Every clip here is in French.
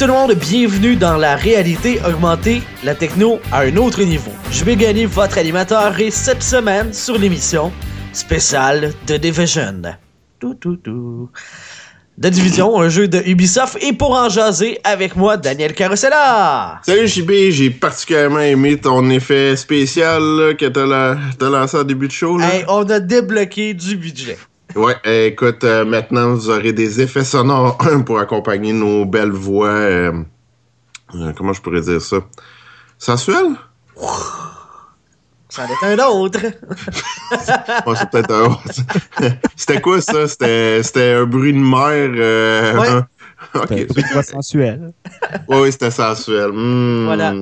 Tout le monde, bienvenue dans la réalité augmentée, la techno à un autre niveau. Je vais gagner votre animateur et cette semaine sur l'émission spéciale de Division. Tout, tout, tout. De Division, un jeu de Ubisoft et pour en jaser avec moi, Daniel Carosella. Salut JB, j'ai particulièrement aimé ton effet spécial là, que t'as la- lancé en début de show. Là. Hey, on a débloqué du budget. Ouais, euh, écoute, euh, maintenant vous aurez des effets sonores pour accompagner nos belles voix. euh, euh, comment je pourrais dire ça? Sensuelles? C'en est un autre. Ouais, c'est peut-être un autre. C'était quoi ça? C'était c'était un bruit de mer. Euh... Ouais. ok. C'est une voix sensuelle. Ouais, oui, c'était sensuel. Hmm. Voilà.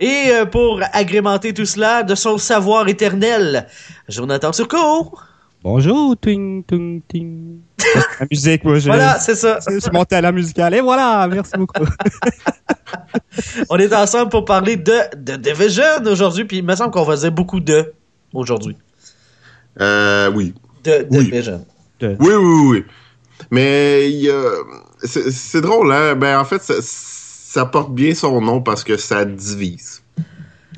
Et euh, pour agrémenter tout cela de son savoir éternel, Jonathan Turcot. Bonjour, ting, ting, ting. La musique, moi, je... Voilà, c'est ça. c'est mon talent musical. Et voilà, merci beaucoup. On est ensemble pour parler de, de Division aujourd'hui, puis il me semble qu'on va dire beaucoup de aujourd'hui. Euh, oui. De Oui. Division. Oui, oui, oui. Mais c'est c'est drôle, hein? Ben, en fait, ça, ça porte bien son nom parce que ça divise.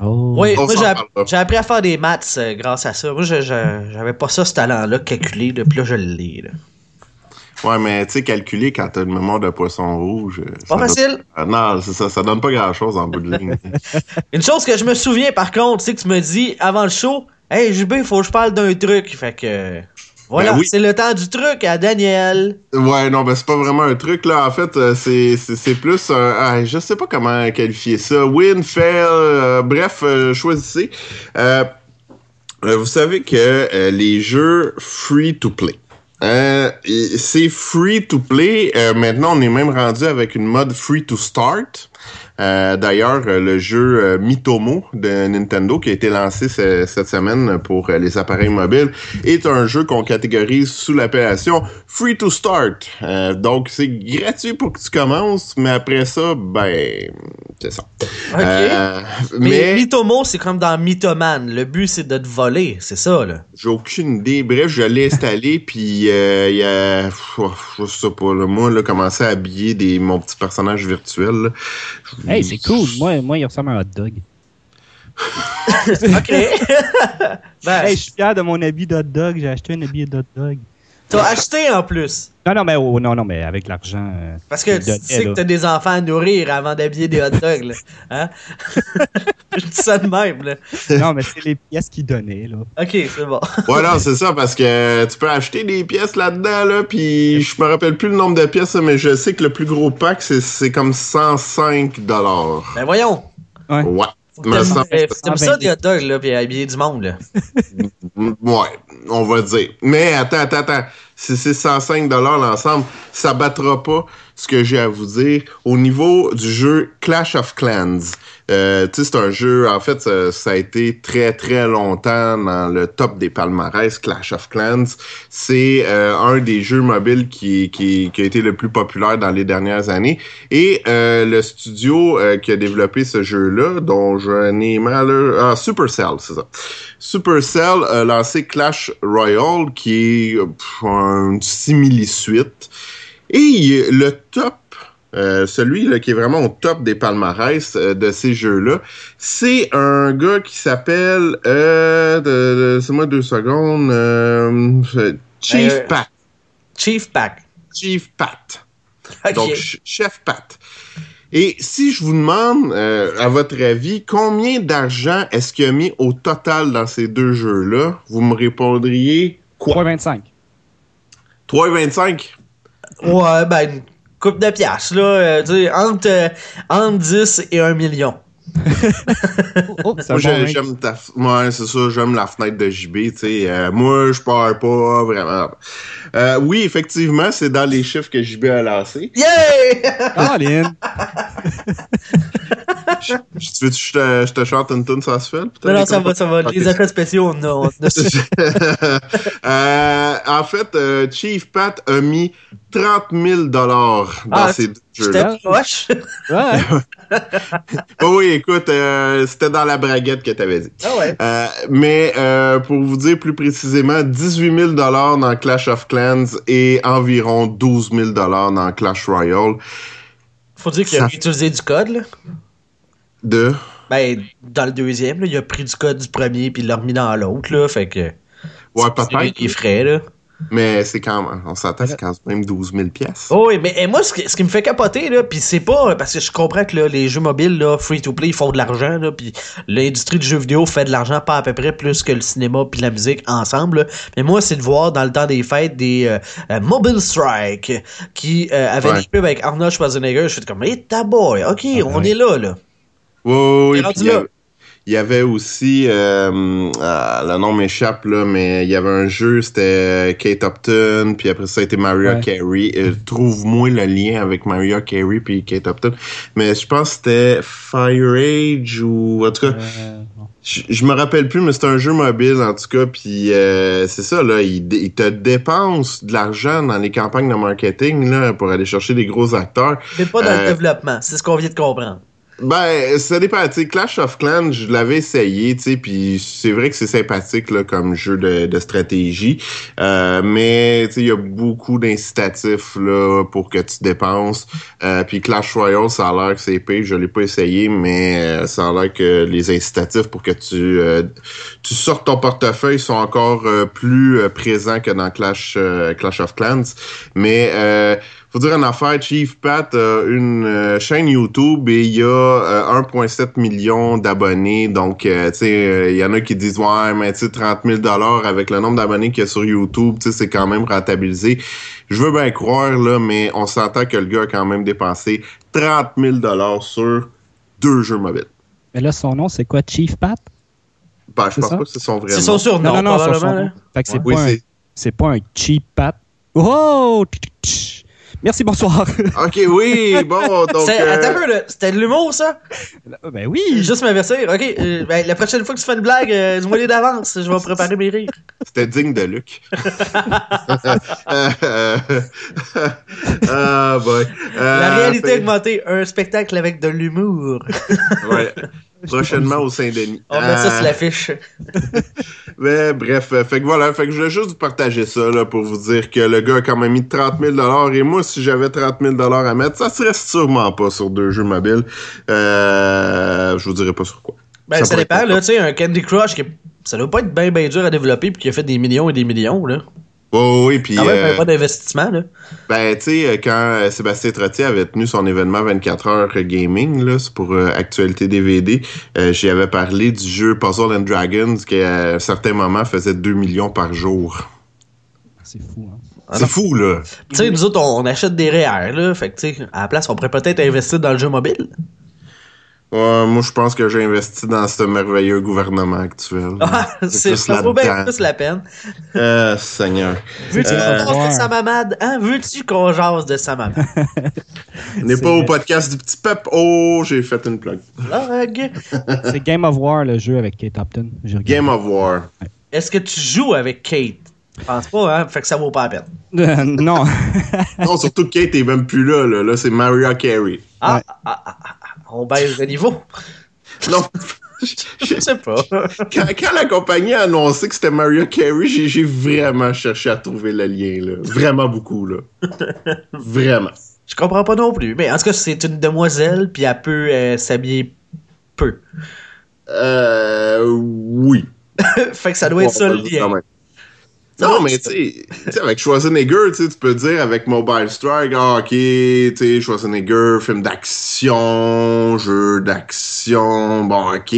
Oh. Oui, On moi j'ai, appris à faire des maths euh, grâce à ça. Moi, j'avais pas ça, ce talent-là, calculé, là, puis là, je l'ai. Ouais, mais tu sais, calculer quand t'as une mémoire de poisson rouge. euh, Pas facile. donne- Ah, non, c'est ça, ça donne pas grand-chose en bout de ligne. Une chose que je me souviens, par contre, c'est que tu me dis avant le show, Hey, JB, il faut que je parle d'un truc. Fait que. Voilà, Ben oui. c'est le temps du truc à Daniel. ouais, non, ben c'est pas vraiment un truc, là. En fait, euh, c'est c'est- c'est plus un... ah, je sais pas comment qualifier ça. Win, fail, euh, bref, euh, choisissez. Vous savez que les jeux free-to-play, Euh, et c'est free to play. Maintenant, on est même rendu avec une mode free to start. Euh, D'ailleurs, euh, le jeu euh, Mitomo de Nintendo qui a été lancé ce- cette semaine pour les appareils mobiles est un jeu qu'on catégorise sous l'appellation free to start. Euh, donc, c'est gratuit pour que tu commences, mais après ça, ben, c'est ça. Ok. Euh, mais mais Mythomo, c'est comme dans Mythoman. Le but, c'est de te voler. C'est ça, là. J'ai aucune idée. Bref, je l'ai installé, puis il y a, pff, je sais pas, là, moi, là, commencer à habiller des, mon petit personnage virtuel. là. Hey, c'est cool. Moi, moi, il ressemble à un hot dog. OK. ben, Hey, je suis fier de mon habit d'hot dog. J'ai acheté un habit d'hot dog. t'as acheté en plus. Non, non, mais oh, non, non, mais avec l'argent. euh, Parce que tu donnait, sais que là. t'as des enfants à nourrir avant d'habiller des hot dogs, là. Hein? Je dis ça de même, là. Non, mais c'est les pièces qu'il donnait, là. OK, c'est bon. Ouais, non, c'est ça, parce que tu peux acheter des pièces là-dedans, là, puis je me rappelle plus le nombre de pièces, mais je sais que le plus gros pack, c'est- c'est comme 105 dollars. Ben voyons. Ouais. Ouais. T'aimes t'aimes ça 120. des hot dogs, là, puis habiller du monde, là. Ouais, on va dire. Mais attends, attends, attends. Si c'est 105 l'ensemble, ça battra pas ce que j'ai à vous dire au niveau du jeu Clash of Clans. Euh, c'est un jeu, en fait, ça, ça a été très, très longtemps dans le top des palmarès, Clash of Clans. C'est euh, un des jeux mobiles qui, qui, qui a été le plus populaire dans les dernières années. Et euh, le studio euh, qui a développé ce jeu-là, dont je n'ai mal... Ah, Supercell, c'est ça. Supercell a lancé Clash Royale, qui est euh, une simili-suite. Et le top, euh, celui là, qui est vraiment au top des palmarès euh, de ces jeux-là, c'est un gars qui s'appelle... Euh, de- de- c'est moi deux secondes. euh, Chief Euh, Pat. Chief Pack. Chief Pat. Donc, ch- Chef Pat. Et si je vous demande, euh, à votre avis, combien d'argent est-ce qu'il a mis au total dans ces deux jeux-là, vous me répondriez quoi? 3,25. 3,25? Ouais, ben, une coupe de piastres, là. euh, tu sais, entre, euh, entre 10 et 1 million. Oh, Moi, j'aime ta. Ouais, c'est ça, j'aime la fenêtre de JB, tu sais. Euh, moi, je pars pas vraiment. Euh, oui, effectivement, c'est dans les chiffres que JB a lancés. Yeah! Colin! Tu veux que je te, je te chante une tune sans se fait? Non, non, ça va, ça va. Ok. Les effets spéciaux, on Euh, en fait, euh, Chief Pat a mis 30 000 dans Ah, ces deux jeux-là. J'étais proche. Ouais! Oh oui, écoute, euh, c'était dans la braguette que t'avais dit. Ah ouais. Euh, mais euh, pour vous dire plus précisément, 18 000 dans Clash of Clans et environ 12 000 dans Clash Royale. Faut dire qu'il a Ça- utilisé du code, là. De? Ben, dans le deuxième, là, il a pris du code du premier puis il l'a remis dans l'autre, là. Fait que. ouais, peut-être, des frais, là. mais c'est quand même, on s'entend, c'est quand même 12 000 pièces. Oh oui, mais et moi, ce qui, ce qui me fait capoter, là, puis c'est pas parce que je comprends que là, les jeux mobiles, là, free-to-play, ils font de l'argent, là, puis l'industrie du jeu vidéo fait de l'argent pas à peu près plus que le cinéma puis la musique ensemble. là. Mais moi, c'est de voir dans le temps des fêtes des euh, euh, Mobile Strike qui euh, avaient Ouais. des pubs avec Arnold Schwarzenegger. Je fais comme, hey, ta boy, ok, on ouais. est là, là. Puis rendu il y avait- Il y avait aussi, euh, euh, le nom m'échappe là, mais il y avait un jeu, c'était Kate Upton, puis après ça a été Maria Ouais. Carey. Euh, Trouve-moi le lien avec Maria Carey puis Kate Upton. Mais je pense que c'était Fire Age ou en tout cas, Euh, je, je me rappelle plus, mais c'est un jeu mobile en tout cas. Puis euh, c'est ça là, il, te dépense de l'argent dans les campagnes de marketing là pour aller chercher des gros acteurs. Mais pas dans Euh, le développement. C'est ce qu'on vient de comprendre. Ben, ça dépend. Clash of Clans, je l'avais essayé, tu sais, puis c'est vrai que c'est sympathique là, comme jeu de, de stratégie. Euh, mais tu sais, il y a beaucoup d'incitatifs là pour que tu dépenses. Euh, puis Clash Royale, ça a l'air que c'est épais. Je l'ai pas essayé, mais euh, ça a l'air que les incitatifs pour que tu euh, tu sortes ton portefeuille sont encore euh, plus euh, présents que dans Clash Clash of Clans. Mais faut dire une affaire, Chief Pat a une euh, chaîne YouTube et il y a euh, 1,7 million d'abonnés. Donc, euh, tu sais, euh, il y en a qui disent, ouais, mais tu sais, 30 000 avec le nombre d'abonnés qu'il y a sur YouTube, tu sais, c'est quand même rentabilisé. Je veux bien croire, là, mais on s'entend que le gars a quand même dépensé 30 000 sur deux jeux mobiles. Mais là, son nom, c'est quoi? Chief Pat? Ben, je C'est pense ça? pas que c'est son vrai C'est nom. son surnom, Non, non, non, son, son probablement. nom. là. Fait que c'est Oui, pas, un- c'est... c'est pas un cheap Pat. Oh! Merci, bonsoir. OK, oui, bon, donc... Euh, Attends un peu, là. C'était de l'humour, ça? ben oui! Juste m'avertir. Ok, euh, ben, la prochaine fois que tu fais une blague, euh, dis-moi les d'avance. Je vais préparer mes rires. C'était digne de Luc. Euh, ah, boy. Euh, La réalité fait- augmentée, un spectacle avec de l'humour. ouais. Prochainement au Saint-Denis. On met ça sur l'affiche. Mais bref, euh, fait que voilà, fait que je voulais juste vous partager ça là, pour vous dire que le gars a quand même mis 30 000 et moi, si j'avais 30 000 à mettre, ça serait sûrement pas sur deux jeux mobiles. Euh, je vous dirais pas sur quoi. Ben, ça dépend, là. Tu sais, un Candy Crush, qui ça doit pas être bien, bien dur à développer puis qui a fait des millions et des millions, là. Oh, oui, puis Quand même, euh, pas d'investissement, là. ben, tu sais, euh, quand euh, Sébastien Trottier avait tenu son événement 24 heures gaming, là, c'est pour euh, Actualité DVD, euh, j'y avais parlé du jeu Puzzle and Dragons qui, à un certain moment, faisait 2 millions par jour. C'est fou, hein? Ah c'est fou, là. Tu sais, nous autres, on, on achète des REER, là. Fait que, tu sais, à la place, on pourrait peut-être investir dans le jeu mobile. Ouais, moi, je pense que j'ai investi dans ce merveilleux gouvernement actuel. Ah, c'est plus ça vaut bien plus la peine. Euh, Seigneur. Veux-tu Euh, qu'on jase de Samamad? Hein? Veux-tu qu'on jase de Samamad? On n'est pas au podcast du petit peuple. Oh, j'ai fait une plug. C'est Game of War, le jeu avec Kate Upton. Game of War. Est-ce que tu joues avec Kate? Je pense pas, hein? Fait que ça vaut pas la peine. Euh, non. Non, surtout que Kate est même plus là. Là, là c'est Maria Carey. Ah, Ouais. ah, ah, ah, ah, on baisse de niveau. Non. Je sais pas. quand, quand la compagnie a annoncé que c'était Maria Carey, j'ai, vraiment cherché à trouver le lien. Là. Vraiment beaucoup. là. Vraiment. Je comprends pas non plus. Mais en tout cas, c'est une demoiselle, puis elle peut euh, s'habiller peu. Euh, oui. fait que ça doit être ça le lien. Non, mais tu sais, avec Schwarzenegger, tu peux dire avec Mobile Strike, ah, ok, tu sais, Schwarzenegger, film d'action, jeu d'action, bon, ok.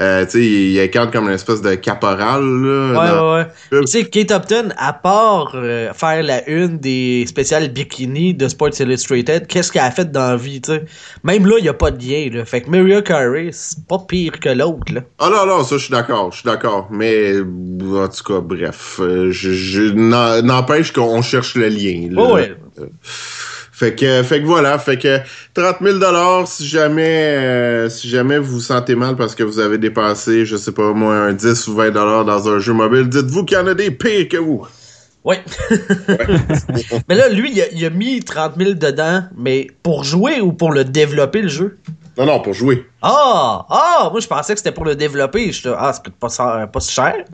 Euh, tu sais, il incarne comme une espèce de caporal, là. Ouais, ouais, ouais. Tu sais, Kate Upton, à part euh, faire la une des spéciales bikini de Sports Illustrated, qu'est-ce qu'elle a fait dans la vie, tu sais? Même là, il n'y a pas de lien, là. Fait que Mariah Carey, c'est pas pire que l'autre, là. Ah non, non, ça, je suis d'accord, je suis d'accord. Mais, en tout cas, bref, euh, je, je n'en- n'empêche qu'on cherche le lien. là. Ouais. Euh, Fait que, fait que voilà, fait que 30 000 si jamais, euh, si jamais vous vous sentez mal parce que vous avez dépensé, je sais pas moi, un 10 ou 20 dans un jeu mobile, dites-vous qu'il y en a des pires que vous. Ouais. mais là, lui, il a, il a mis 30 000 dedans, mais pour jouer ou pour le développer, le jeu? Non, non, pour jouer. Ah! Ah! Moi, je pensais que c'était pour le développer. Je ah, pas, ça- pas si cher.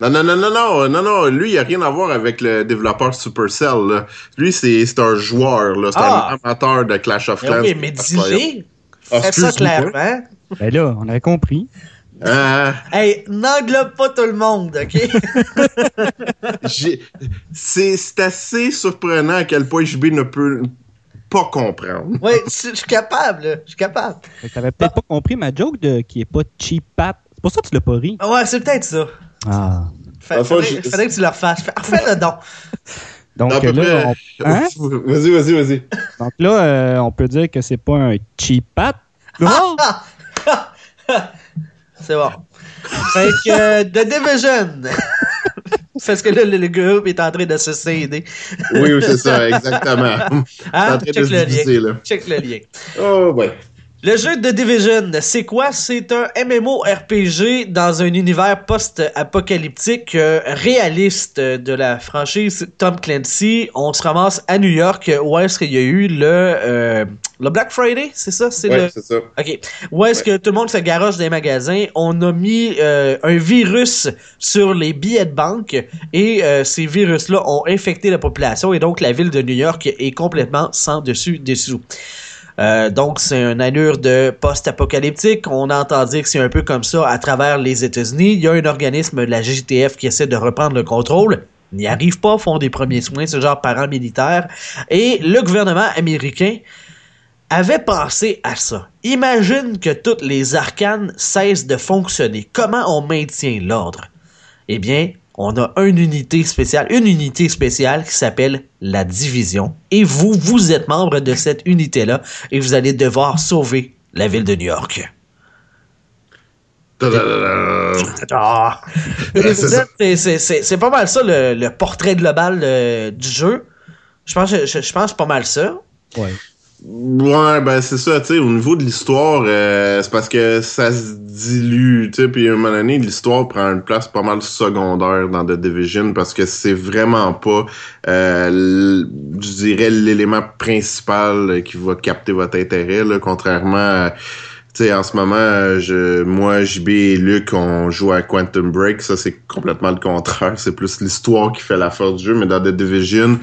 Non, non, non, non, non, non, non, lui, il n'y a rien à voir avec le développeur Supercell. Là. Lui, c'est c'est un joueur, là. C'est Ah. un amateur de Clash of Clans. ok, mais dis-le. Ah, Fais ça clairement. Ben là, on avait compris. Ah, Hey, n'englobe pas tout le monde, ok? c'est c'est assez surprenant à quel point JB ne peut pas comprendre. ouais, je suis capable, là. Je suis capable. T'avais peut-être pas compris ma joke de qui est pas cheap. C'est pour ça que tu l'as pas ri. Ouais, c'est peut-être ça. Ah. Fa- Enfin, faudrait, je- faudrait que tu le refasses. Fais- Refais-le donc. Donc là, on, hein? Vas-y, vas-y, vas-y. Donc là euh, on peut dire que c'est pas un cheap pat. Oh! C'est bon. Fait que euh, The Division. Parce que là, le, le groupe est en train de se céder. Oui, oui, c'est ça, exactement. Hein? en train de Check le lien. là. Check le lien. Oh, ouais. Le jeu de Division, c'est quoi? C'est un MMORPG dans un univers post-apocalyptique euh, réaliste de la franchise Tom Clancy. On se ramasse à New York où est-ce qu'il y a eu le, euh, le Black Friday, c'est ça? C'est Ouais, le... c'est ça. OK. Où est-ce que tout le monde se garoche des magasins? On a mis euh, un virus sur les billets de banque et euh, ces virus-là ont infecté la population et donc la ville de New York est complètement sans dessus dessous. Euh, donc, c'est une allure de post-apocalyptique. On entend dire que c'est un peu comme ça à travers les États-Unis. Il y a un organisme, la GTF, qui essaie de reprendre le contrôle. N'y arrive pas, font des premiers soins, ce genre paramilitaire. Et le gouvernement américain avait pensé à ça. Imagine que toutes les arcanes cessent de fonctionner. Comment on maintient l'ordre? Eh bien, on a une unité spéciale, une unité spéciale qui s'appelle la division. Et vous, vous êtes membre de cette unité-là et vous allez devoir sauver la ville de New York. Ah. c'est pas mal ça le, le portrait global euh, du jeu. Je pense, je, je- pense que c'est pas mal ça. Ouais. Ouais, ben c'est ça, tu sais, au niveau de l'histoire, euh, c'est parce que ça se dilue, tu sais, puis à un moment donné, l'histoire prend une place pas mal secondaire dans The Division parce que c'est vraiment pas, euh, je dirais, l'élément principal euh, qui va capter votre intérêt, là, contrairement à, tu sais, en ce moment, je, moi, JB et Luc, on joue à Quantum Break, ça c'est complètement le contraire, c'est plus l'histoire qui fait la force du jeu, mais dans The Division,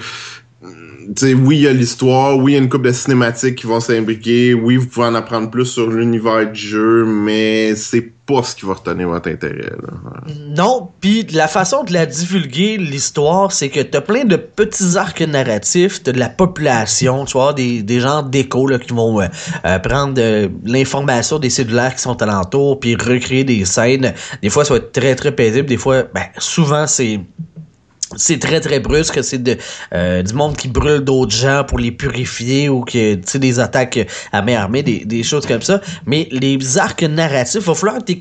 tu sais, oui, il y a l'histoire, oui, il y a une couple de cinématiques qui vont s'imbriquer, oui, vous pouvez en apprendre plus sur l'univers du jeu, mais c'est pas ce qui va retenir votre intérêt. Là. Non, puis la façon de la divulguer, l'histoire, c'est que t'as plein de petits arcs narratifs, t'as de la population, tu vois, des, des gens d'écho qui vont euh, euh, prendre de l'information des cellulaires qui sont alentours, puis recréer des scènes. Des fois, ça va être très, très paisible. Des fois, ben, souvent, c'est c'est très très brusque, c'est euh, du monde qui brûle d'autres gens pour les purifier ou que tu sais des attaques à main armée, des, choses comme ça. Mais les arcs narratifs, va falloir que tu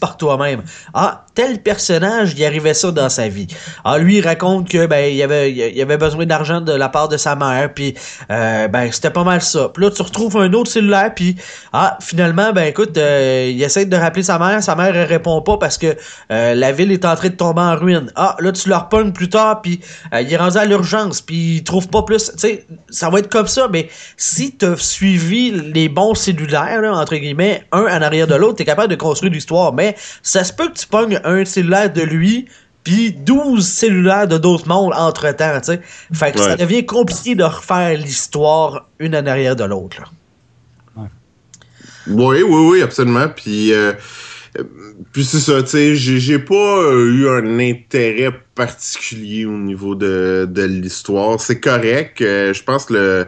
par toi-même. Ah, tel personnage, il arrivait ça dans sa vie. Ah, lui il raconte que ben il avait besoin d'argent de la part de sa mère, puis euh, ben c'était pas mal ça. Puis là tu retrouves un autre cellulaire, puis ah finalement ben écoute, euh, il essaie de rappeler sa mère, sa mère répond pas parce que la ville est en train de tomber en ruine. Ah là tu le repognes plus tard, puis euh, il est rendu à l'urgence, puis il trouve pas plus. Tu sais, ça va être comme ça, mais si t'as suivi les bons cellulaires là, entre guillemets, un en arrière de l'autre, t'es capable de construire l'histoire. Mais ça se peut que tu pognes un cellulaire de lui puis 12 cellulaires de d'autres mondes entre-temps, tu sais. Fait que ça devient compliqué de refaire l'histoire une en arrière de l'autre, là. Oui, oui, oui, absolument. Puis, euh, puis c'est ça, tu sais, j'ai pas eu un intérêt particulier au niveau de, de l'histoire. C'est correct. je pense que le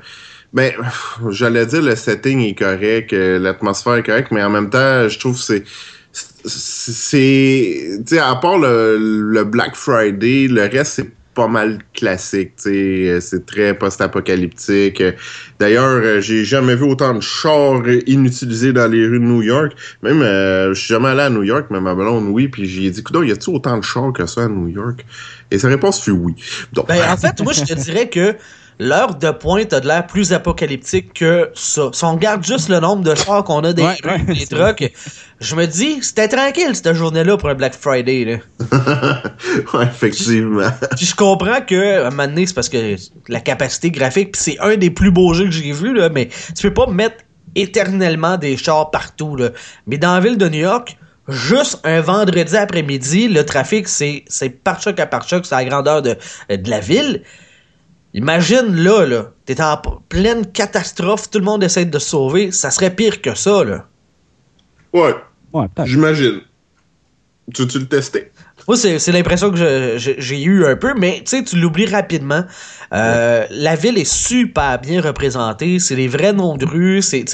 ben, j'allais dire le setting est correct, l'atmosphère est correcte, mais en même temps, je trouve que c'est c'est tu sais à part le, le, Black Friday le reste c'est pas mal classique sais c'est très post-apocalyptique. D'ailleurs euh, j'ai jamais vu autant de chars inutilisés dans les rues de New York. Même euh, je suis jamais allé à New York mais ma blonde oui puis j'ai dit écoute y a-tu autant de chars que ça à New York? Et sa réponse fut oui. Donc... ben, en fait moi je te dirais que l'heure de pointe a de l'air plus apocalyptique que ça. Si on regarde juste le nombre de chars qu'on a des, des trucks, je me dis, c'était tranquille cette journée-là pour un Black Friday. Là. ouais, effectivement. Puis je comprends que, à un moment donné, c'est parce que la capacité graphique, c'est un des plus beaux jeux que j'ai vu, là, mais tu peux pas mettre éternellement des chars partout. Là. Mais dans la ville de New York, juste un vendredi après-midi, le trafic, c'est, c'est par choc à par choc, c'est la grandeur de, de la ville. Imagine là, là, t'es en pleine catastrophe, tout le monde essaie de se sauver, ça serait pire que ça, là. Ouais. ouais J'imagine. Tu veux-tu le tester? Moi, c'est l'impression que j'ai eu un peu, mais tu sais, tu l'oublies rapidement. Euh, la ville est super bien représentée. C'est les vrais noms de rues. C'est,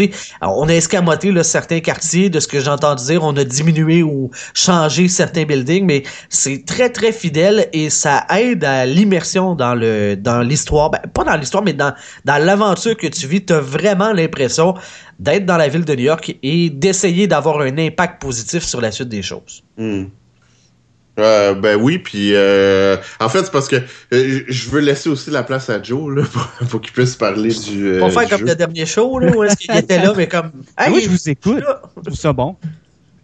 on a escamoté là, certains quartiers. De ce que j'ai entendu dire, on a diminué ou changé certains buildings, mais c'est très très fidèle et ça aide à l'immersion dans le dans l'histoire. Ben, pas dans l'histoire, mais dans dans l'aventure que tu vis. T'as vraiment l'impression d'être dans la ville de New York et d'essayer d'avoir un impact positif sur la suite des choses. Hmm. Euh, ben oui, puis euh, en fait c'est parce que euh, je veux laisser aussi la place à Joe là, pour, qu'il puisse parler du. Euh, On va faire comme le dernier show là, où est-ce qu'il était là, mais comme. Ah oui, je vous écoute. Je trouve ça bon.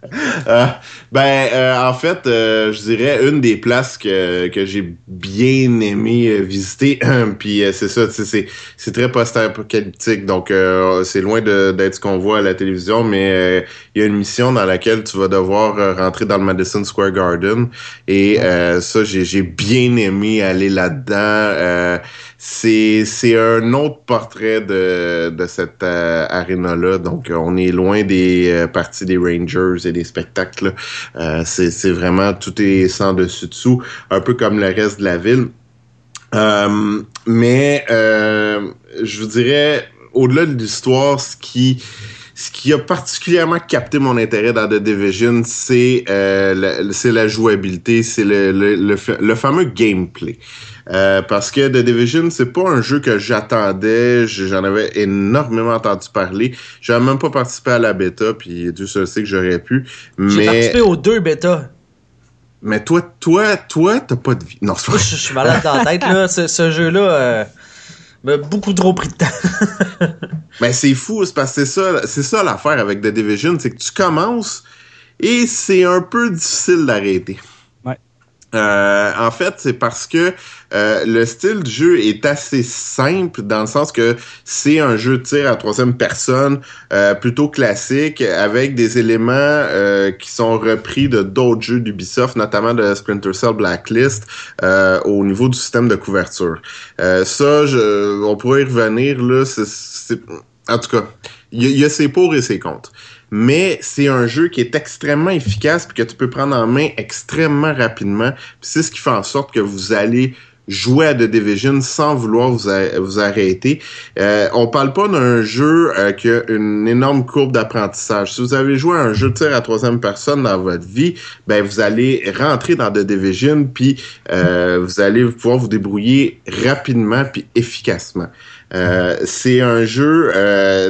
Euh, ben, euh, en fait, euh, je dirais une des places que, que j'ai bien aimé visiter. Puis c'est ça, c'est c'est très post-apocalyptique, donc c'est loin d'être ce qu'on voit à la télévision, mais il y a une mission dans laquelle tu vas devoir rentrer dans le Madison Square Garden. Et ça, j'ai bien aimé aller là-dedans c'est c'est un autre portrait de, de cette euh, arena-là. Donc, on est loin des euh, parties des Rangers et des spectacles. Euh, c'est vraiment tout est sans dessus dessous, un peu comme le reste de la ville. mais je vous dirais, au-delà de l'histoire, ce qui ce qui a particulièrement capté mon intérêt dans The Division, c'est euh, c'est la jouabilité, c'est le, le, le, fameux gameplay. Euh, parce que The Division, c'est pas un jeu que j'attendais. J'en avais énormément entendu parler. J'avais même pas participé à la bêta, puis Dieu seul sait que j'aurais pu. Mais... J'ai participé aux deux bêtas. Mais toi, toi, toi, t'as pas de vie. Non, c'est pas... Je, suis malade dans la tête, là. Ce, jeu-là euh, m'a beaucoup trop pris de temps. Mais c'est fou, c'est parce que c'est ça, c'est ça l'affaire avec The Division, c'est que tu commences et c'est un peu difficile d'arrêter. Euh, en fait, c'est parce que euh, le style du jeu est assez simple dans le sens que c'est un jeu de tir à troisième personne euh, plutôt classique avec des éléments qui sont repris de d'autres jeux d'Ubisoft, notamment de Splinter Cell Blacklist au niveau du système de couverture. ça, je, on pourrait y revenir là. En tout cas, il y, y, a ses pour et ses contre mais c'est un jeu qui est extrêmement efficace puis que tu peux prendre en main extrêmement rapidement. C'est ce qui fait en sorte que vous allez jouer à The Division sans vouloir vous, vous arrêter. Euh, on parle pas d'un jeu euh, qui a une énorme courbe d'apprentissage. Si vous avez joué à un jeu de tir à troisième personne dans votre vie, ben vous allez rentrer dans The Division puis euh, vous allez pouvoir vous débrouiller rapidement puis efficacement. Euh, c'est un jeu,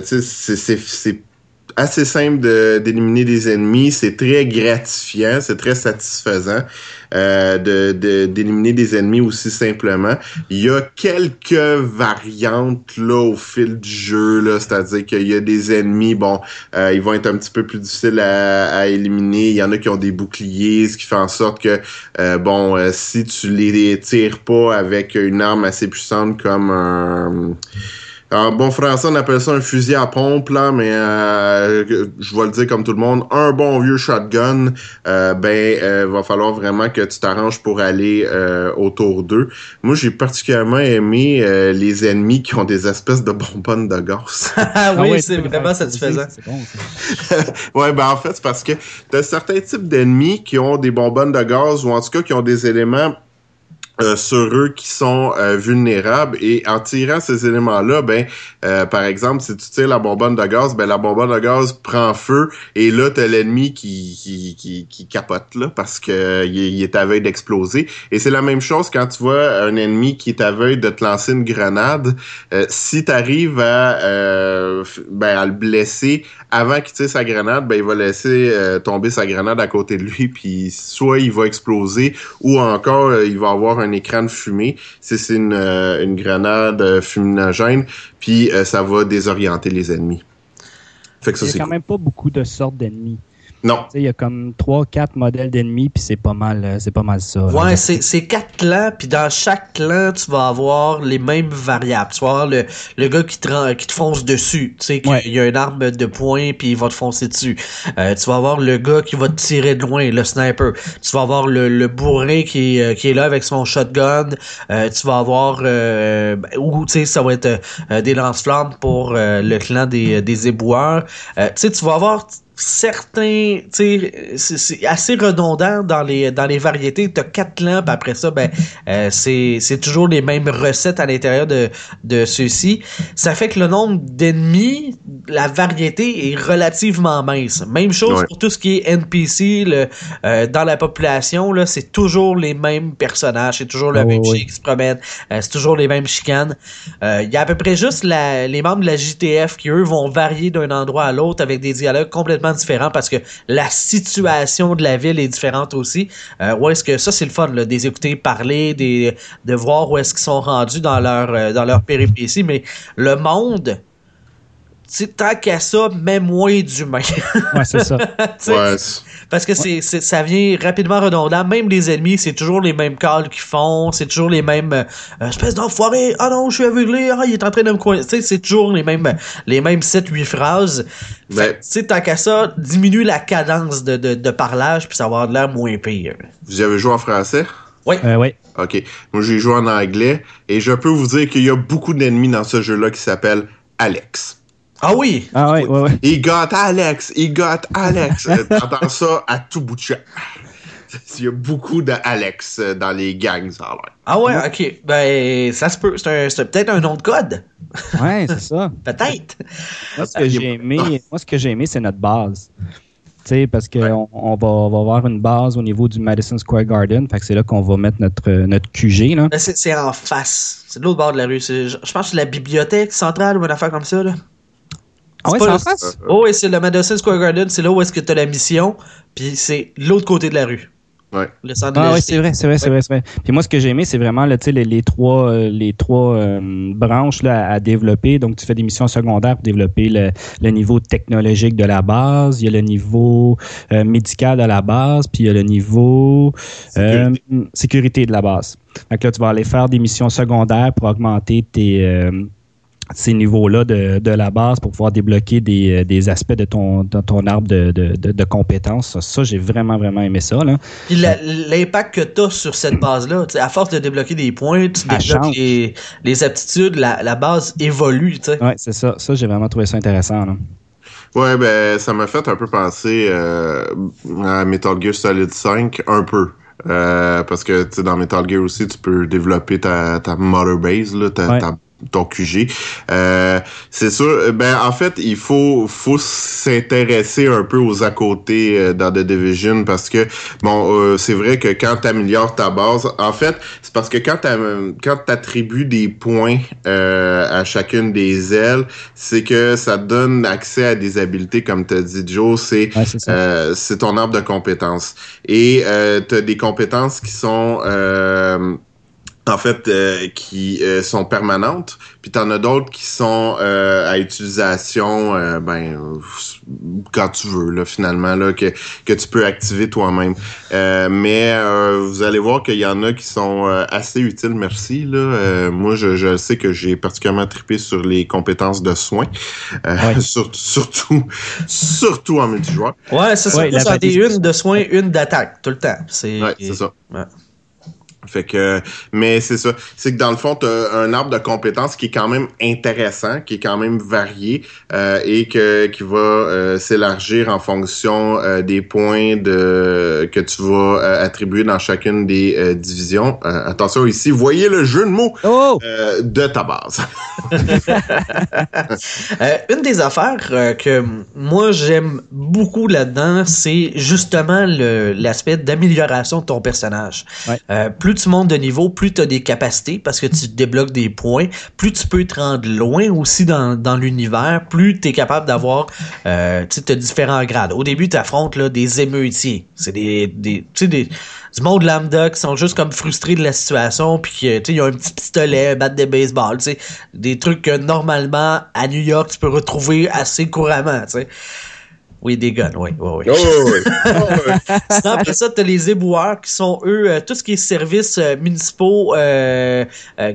c'est assez simple d'éliminer des ennemis. C'est très gratifiant, c'est très satisfaisant euh, de d'éliminer des ennemis aussi simplement. Il y a quelques variantes là au fil du jeu, là, c'est-à-dire qu'il y a des ennemis, bon, euh, ils vont être un petit peu plus difficiles à, à, éliminer. Il y en a qui ont des boucliers, ce qui fait en sorte que euh, bon, euh, si tu les tires pas avec une arme assez puissante comme un en bon français, on appelle ça un fusil à pompe, là, mais euh, je vais le dire comme tout le monde, un bon vieux shotgun, euh, ben, euh, va falloir vraiment que tu t'arranges pour aller euh, autour d'eux. Moi, j'ai particulièrement aimé euh, les ennemis qui ont des espèces de bonbonnes de gaz. Ah oui, ouais, c'est vrai. vraiment satisfaisant. C'est bon, ça. ouais, ben en fait, c'est parce que t'as certains types d'ennemis qui ont des bonbonnes de gaz ou en tout cas qui ont des éléments euh, sur eux qui sont euh, vulnérables et en tirant ces éléments-là, ben euh, par exemple, si tu tires la bonbonne de gaz, ben la bonbonne de gaz prend feu et là t'as l'ennemi qui, qui, qui, qui capote là parce que euh, il, est- il est à veille d'exploser. Et c'est la même chose quand tu vois un ennemi qui est à veille de te lancer une grenade. Euh, si tu arrives à ben, à le blesser avant qu'il tire sa grenade, ben il va laisser tomber sa grenade à côté de lui, puis soit il va exploser ou encore il va avoir un écran de fumée. Si c'est une, euh, une grenade euh, fuminogène, puis euh, ça va désorienter les ennemis. Fait que ça Il y c'est a quand cool. même pas beaucoup de sortes d'ennemis. Non. Tu sais, il y a comme 3-4 modèles d'ennemis, puis c'est pas mal, euh, c'est pas mal ça. Ouais, c'est c'est quatre clans, puis dans chaque clan, tu vas avoir les mêmes variables. Tu vas avoir le, le gars qui te, qui te fonce dessus. Tu sais, qu'il Ouais. y a une arme de poing, puis il va te foncer dessus. Euh, tu vas avoir le gars qui va te tirer de loin, le sniper. Tu vas avoir le, le bourrin qui, est, euh, qui est là avec son shotgun. Euh, tu vas avoir... Euh, ben, ou, tu sais, ça va être euh, des lance-flammes pour euh, le clan des, des éboueurs. Euh, tu sais, tu vas avoir certains, tu sais, c'est- assez redondant dans les dans les variétés. T'as quatre clans, puis après ça, ben euh, c'est c'est toujours les mêmes recettes à l'intérieur de de ceux-ci. Ça fait que le nombre d'ennemis, la variété est relativement mince. Même chose Ouais. pour tout ce qui est NPC le, euh, dans la population là, c'est toujours les mêmes personnages, c'est toujours le Ah, même chien qui se promène, euh, c'est toujours les mêmes chicanes. Euh, Il y a à peu près juste la- les membres de la JTF qui, eux, vont varier d'un endroit à l'autre avec des dialogues complètement différents parce que la situation de la ville est différente aussi. Euh, où est-ce que ça, c'est le fun, là, des écouter parler, des, de voir où est-ce qu'ils sont rendus dans leur, euh, dans leur péripétie. Mais le monde, sais, tant qu'à ça, même moins d'humains. Ouais, c'est ça. Ouais, parce que c'est, c'est- ça vient rapidement redondant. Même les ennemis, c'est toujours les mêmes calls qu'ils font. C'est toujours les mêmes euh, espèce d'enfoiré. Ah non, je suis aveuglé. Ah, il est en train de me coincer. Tu sais, c'est toujours les mêmes, les mêmes 7-8 phrases. Fait Ben- tu sais, tant qu'à ça, diminue la cadence de, de, de parlage puis ça va avoir de l'air moins pire. Vous avez joué en français? Euh, ouais. OK. Moi, j'ai joué en anglais et je peux vous dire qu'il y a beaucoup d'ennemis dans ce jeu-là qui s'appellent Alex. Ah oui! Ah ouais, ouais, ouais. He got Alex, he got Alex. T'entends ça à tout bout de champ. Il y a beaucoup de Alex euh, dans les gangs, ça a l'air. Ah ouais, ok. Ben, ça se peut. C'est, peut-être un nom de code. Ouais, c'est ça. Peut-être. Moi, ce que j'ai aimé, moi, ce que j'ai aimé, c'est notre base. Tu sais, parce qu'on on va, on va avoir une base au niveau du Madison Square Garden. Fait que c'est là qu'on va mettre notre, euh, notre QG, là. Ben, c'est, en face. C'est de l'autre bord de la rue. Je pense que c'est la bibliothèque centrale ou une affaire comme ça. Là. Ah ouais, c'est en le- face? Oh, et c'est le Madison Square Garden, c'est là où est-ce que t'as la mission, puis c'est l'autre côté de la rue. Ouais. Le centre de Ah JT. c'est vrai, c'est vrai, c'est vrai, c'est vrai. Puis moi, ce que j'ai aimé, c'est vraiment là, tu les, les trois, euh, les trois euh, branches là, à développer. Donc, tu fais des missions secondaires pour développer le, le niveau technologique de la base. Il y a le niveau euh, médical de la base, puis il y a le niveau euh, sécurité de la base. Donc là, tu vas aller faire des missions secondaires pour augmenter tes euh, ces niveaux-là de, de la base pour pouvoir débloquer des, euh, des aspects de ton, de ton arbre de, de, de, de compétences. Ça, ça, j'ai vraiment, vraiment aimé ça. Là. Puis l'impact que t'as sur cette base-là, tu à force de débloquer des points, tu débloques les, les aptitudes, la, la base évolue, tu. Ouais, c'est ça. Ça, j'ai vraiment trouvé ça intéressant. Là. Ouais, ben, ça m'a fait un peu penser euh, à Metal Gear Solid 5, un peu. Euh, parce que, tu dans Metal Gear aussi, tu peux développer ta, ta mother base, là, ta, Ouais. ta- ton QG. Euh, c'est sûr, ben, en fait, il faut, faut s'intéresser un peu aux à côté euh, dans The Division parce que, bon, euh, c'est vrai que quand tu améliores ta base, en fait, c'est parce que quand tu quand attribues des points euh, à chacune des ailes, c'est que ça te donne accès à des habiletés, comme tu dit Joe, c'est Ouais, c'est ça. euh, c'est ton arbre de compétences. Et euh, tu as des compétences qui sont euh, en fait, euh, qui euh, sont permanentes, puis t'en as d'autres qui sont euh, à utilisation, ben, quand tu veux, là, finalement, là, que, que tu peux activer toi-même. mais vous allez voir qu'il y en a qui sont assez utiles, merci. Là. moi, je, je sais que j'ai particulièrement trippé sur les compétences de soins, surtout, surtout en multijoueur. Ouais, c'est ça. Ouais, ça une de soins, une d'attaque, tout le temps. C'est ouais, c'est ça. Fait que, mais c'est ça. C'est que dans le fond, tu as un arbre de compétences qui est quand même intéressant, qui est quand même varié euh, et que qui va euh, s'élargir en fonction euh, des points de que tu vas attribuer dans chacune des divisions. attention ici, voyez le jeu de mots oh! de ta base. une des affaires que moi j'aime beaucoup là-dedans, c'est justement l'aspect d'amélioration de ton personnage. plus plus tu montes de niveau, plus tu as des capacités parce que tu débloques des points, plus tu peux te rendre loin aussi dans, l'univers, plus tu es capable d'avoir euh, différents grades. Au début, tu affrontes des émeutiers. C'est des, des, des du monde lambda qui sont juste comme frustrés de la situation puis tu ils ont un petit pistolet, un bat de baseball, tu sais, des trucs que normalement à New York tu peux retrouver assez couramment, tu sais. Oui, des guns, oui, oui, oui. Oh, oui. Oh, après ça, t'as les éboueurs qui sont, eux, euh, tout ce qui est services euh, municipaux euh,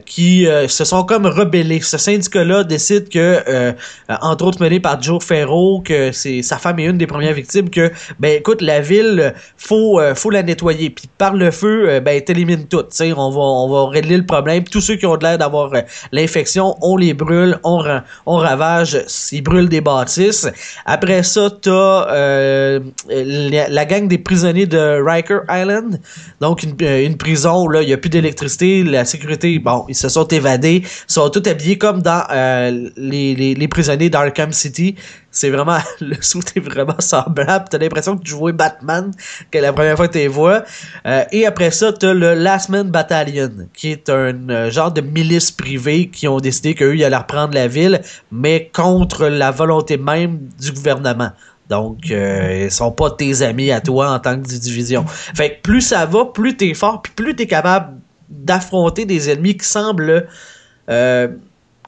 qui se sont comme rebellés. Ce syndicat-là décide que, entre autres mené par Joe Ferro, que c'est sa femme est une des premières victimes, que, ben écoute, la ville, faut, faut la nettoyer. Puis par le feu, ben t'élimines tout. on va, on va régler le problème. Tous ceux qui ont l'air d'avoir l'infection, on les brûle, on, on ravage, ils brûlent des bâtisses. Après ça, t'as euh, la, gang des prisonniers de Riker Island. Donc, une, euh, prison où il n'y a plus d'électricité, la sécurité, bon, ils se sont évadés, sont tous habillés comme dans euh, les, prisonniers d'Arkham City. C'est vraiment, le sou est vraiment semblable. T'as l'impression que tu jouais Batman, que la première fois que tu vois. et après ça, t'as le Last Man Battalion, qui est un genre de milice privée qui ont décidé qu'eux, ils allaient reprendre la ville, mais contre la volonté même du gouvernement. Donc, euh, ils sont pas tes amis à toi en tant que division. Fait que plus ça va, plus t'es fort, puis plus t'es capable d'affronter des ennemis qui semblent, euh,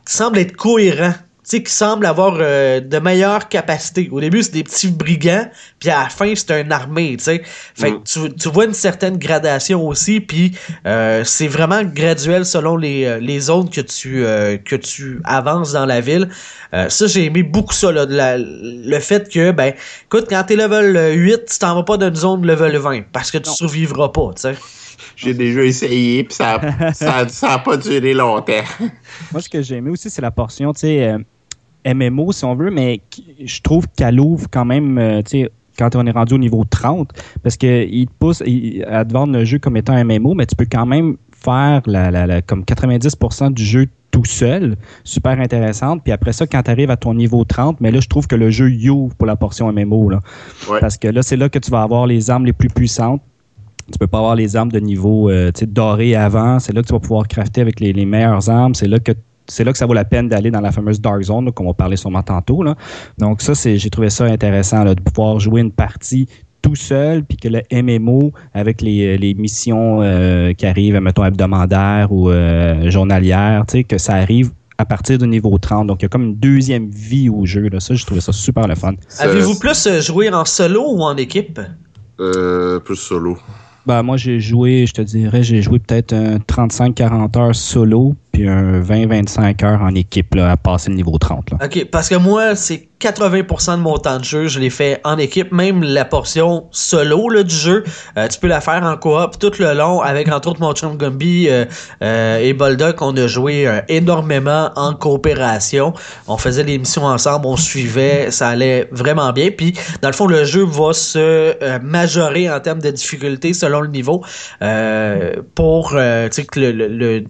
qui semblent être cohérents sais, qui semble avoir euh, de meilleures capacités. Au début, c'est des petits brigands, puis à la fin, c'est une armée, tu sais. Fait que mm. tu, tu, vois une certaine gradation aussi, puis euh, c'est vraiment graduel selon les, euh, les zones que tu, que tu avances dans la ville. ça, j'ai aimé beaucoup ça, là, le fait que, ben, écoute, quand t'es level 8, tu t'en vas pas d'une zone level 20, parce que tu survivras pas, tu sais. J'ai déjà essayé, puis ça n'a ça, pas duré longtemps. Moi, ce que j'ai aimé aussi, c'est la portion, tu sais MMO, si on veut, mais je trouve qu'elle ouvre quand même, euh, tu sais, quand on est rendu au niveau 30, parce qu'il te pousse à te vendre le jeu comme étant un MMO, mais tu peux quand même faire la, comme 90% du jeu tout seul, super intéressante. Puis après ça, quand tu arrives à ton niveau 30, mais là, je trouve que le jeu y ouvre pour la portion MMO. Là. Parce que là, c'est là que tu vas avoir les armes les plus puissantes. Tu peux pas avoir les armes de niveau euh, doré avant. C'est là que tu vas pouvoir crafter avec les, les meilleures armes. C'est là que c'est là que ça vaut la peine d'aller dans la fameuse Dark Zone, qu'on va parler sûrement tantôt. Là. Donc ça, c'est, j'ai trouvé ça intéressant de pouvoir jouer une partie tout seul, puis que le MMO, avec les, les missions euh, qui arrivent, mettons, hebdomadaires ou euh, journalières, que ça arrive à partir du niveau 30. Donc, il y a comme une deuxième vie au jeu. Là. Ça, j'ai trouvé ça super le fun. Avez-vous plus euh, joué en solo ou en équipe? Euh, plus solo. Ben, moi, j'ai joué, je te dirais, j'ai joué peut-être 35-40 heures solo, puis un 20-25 heures en équipe là, à passer le niveau 30. Là. OK, parce que moi, c'est 80% de mon temps de jeu, je l'ai fait en équipe. Même la portion solo là, du jeu, euh, tu peux la faire en coop tout le long avec entre autres mon chum Gumby euh, euh, et Boldock. On a joué énormément en coopération. On faisait les missions ensemble, on suivait, ça allait vraiment bien. Puis dans le fond, le jeu va se majorer en termes de difficulté selon le niveau pour que le, le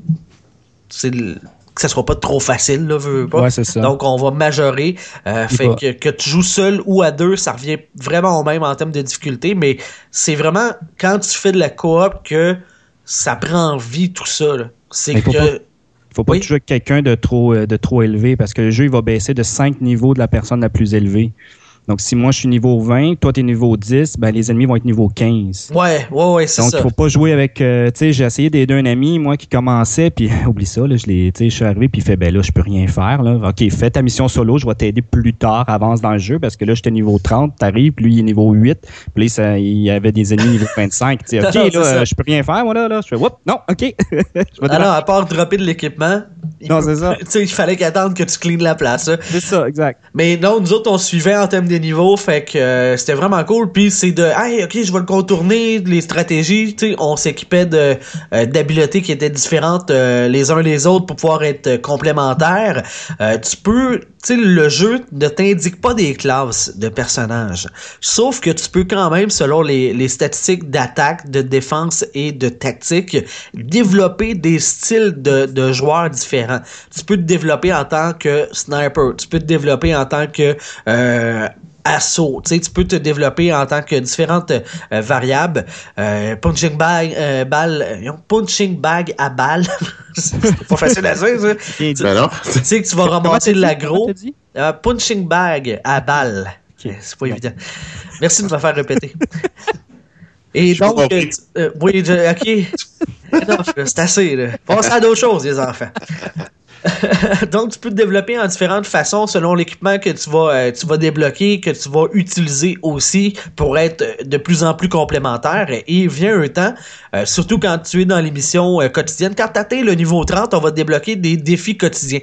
que ça soit pas trop facile, là, veux pas. Donc, on va majorer. Euh, fait que, que, tu joues seul ou à deux, ça revient vraiment au même en termes de difficulté, mais c'est vraiment quand tu fais de la coop que ça prend vie, tout ça. C'est que. Pas, faut pas que tu joues avec quelqu'un de trop, euh, de trop élevé parce que le jeu il va baisser de 5 niveaux de la personne la plus élevée. Donc, si moi, je suis niveau 20, toi, tu es niveau 10, ben, les ennemis vont être niveau 15. Ouais, ouais, ouais, c'est Donc, ça. il faut pas jouer avec. euh, tu sais, j'ai essayé d'aider un ami, moi, qui commençait, puis oublie ça, là, je je suis arrivé, puis il fait, ben là, je peux rien faire, là. OK, fais ta mission solo, je vais t'aider plus tard, avance dans le jeu, parce que là, j'étais niveau 30, t'arrives, puis lui, il est niveau 8, puis là, ça- il y avait des ennemis niveau 25. Tu sais, OK, là, euh, je peux rien faire, moi, là, là. Je fais, Oups, non, OK. vais Ah à part dropper de l'équipement. Non, c'est ça. Tu sais, il fallait qu'attendre que tu cleans la place. hein. C'est ça, exact. Mais non, nous autres, on suivait en termes des niveaux, fait que euh, c'était vraiment cool. Puis c'est de, hey, ok, je vais le contourner, les stratégies. Tu sais, on s'équipait de euh, d'habiletés qui étaient différentes euh, les uns les autres pour pouvoir être euh, complémentaires. Euh, tu peux, tu sais, le jeu ne t'indique pas des classes de personnages, sauf que tu peux quand même, selon les, les statistiques d'attaque, de défense et de tactique, développer des styles de, de joueurs différents. Tu peux te développer en tant que sniper, tu peux te développer en tant que euh, assaut, tu sais, tu peux te développer en tant que différentes euh, variables. Euh, punching bag, euh, balle, euh, punching bag à balle. c'est pas facile à dire, ça. Ben. Tu sais que tu vas ramasser de l'agro. punching bag à balle. C'est pas évident. Merci de me faire répéter. Et Je donc, oui, je- ok. C'est assez. Là. Passez à d'autres choses, les enfants. Donc, tu peux te développer en différentes façons selon l'équipement que tu vas, euh, tu vas débloquer, que tu vas utiliser aussi pour être euh, de plus en plus complémentaire. Et vient un temps, euh, surtout quand tu es dans l'émission euh, quotidienne, quand tu atteins le niveau 30, on va te débloquer des défis quotidiens.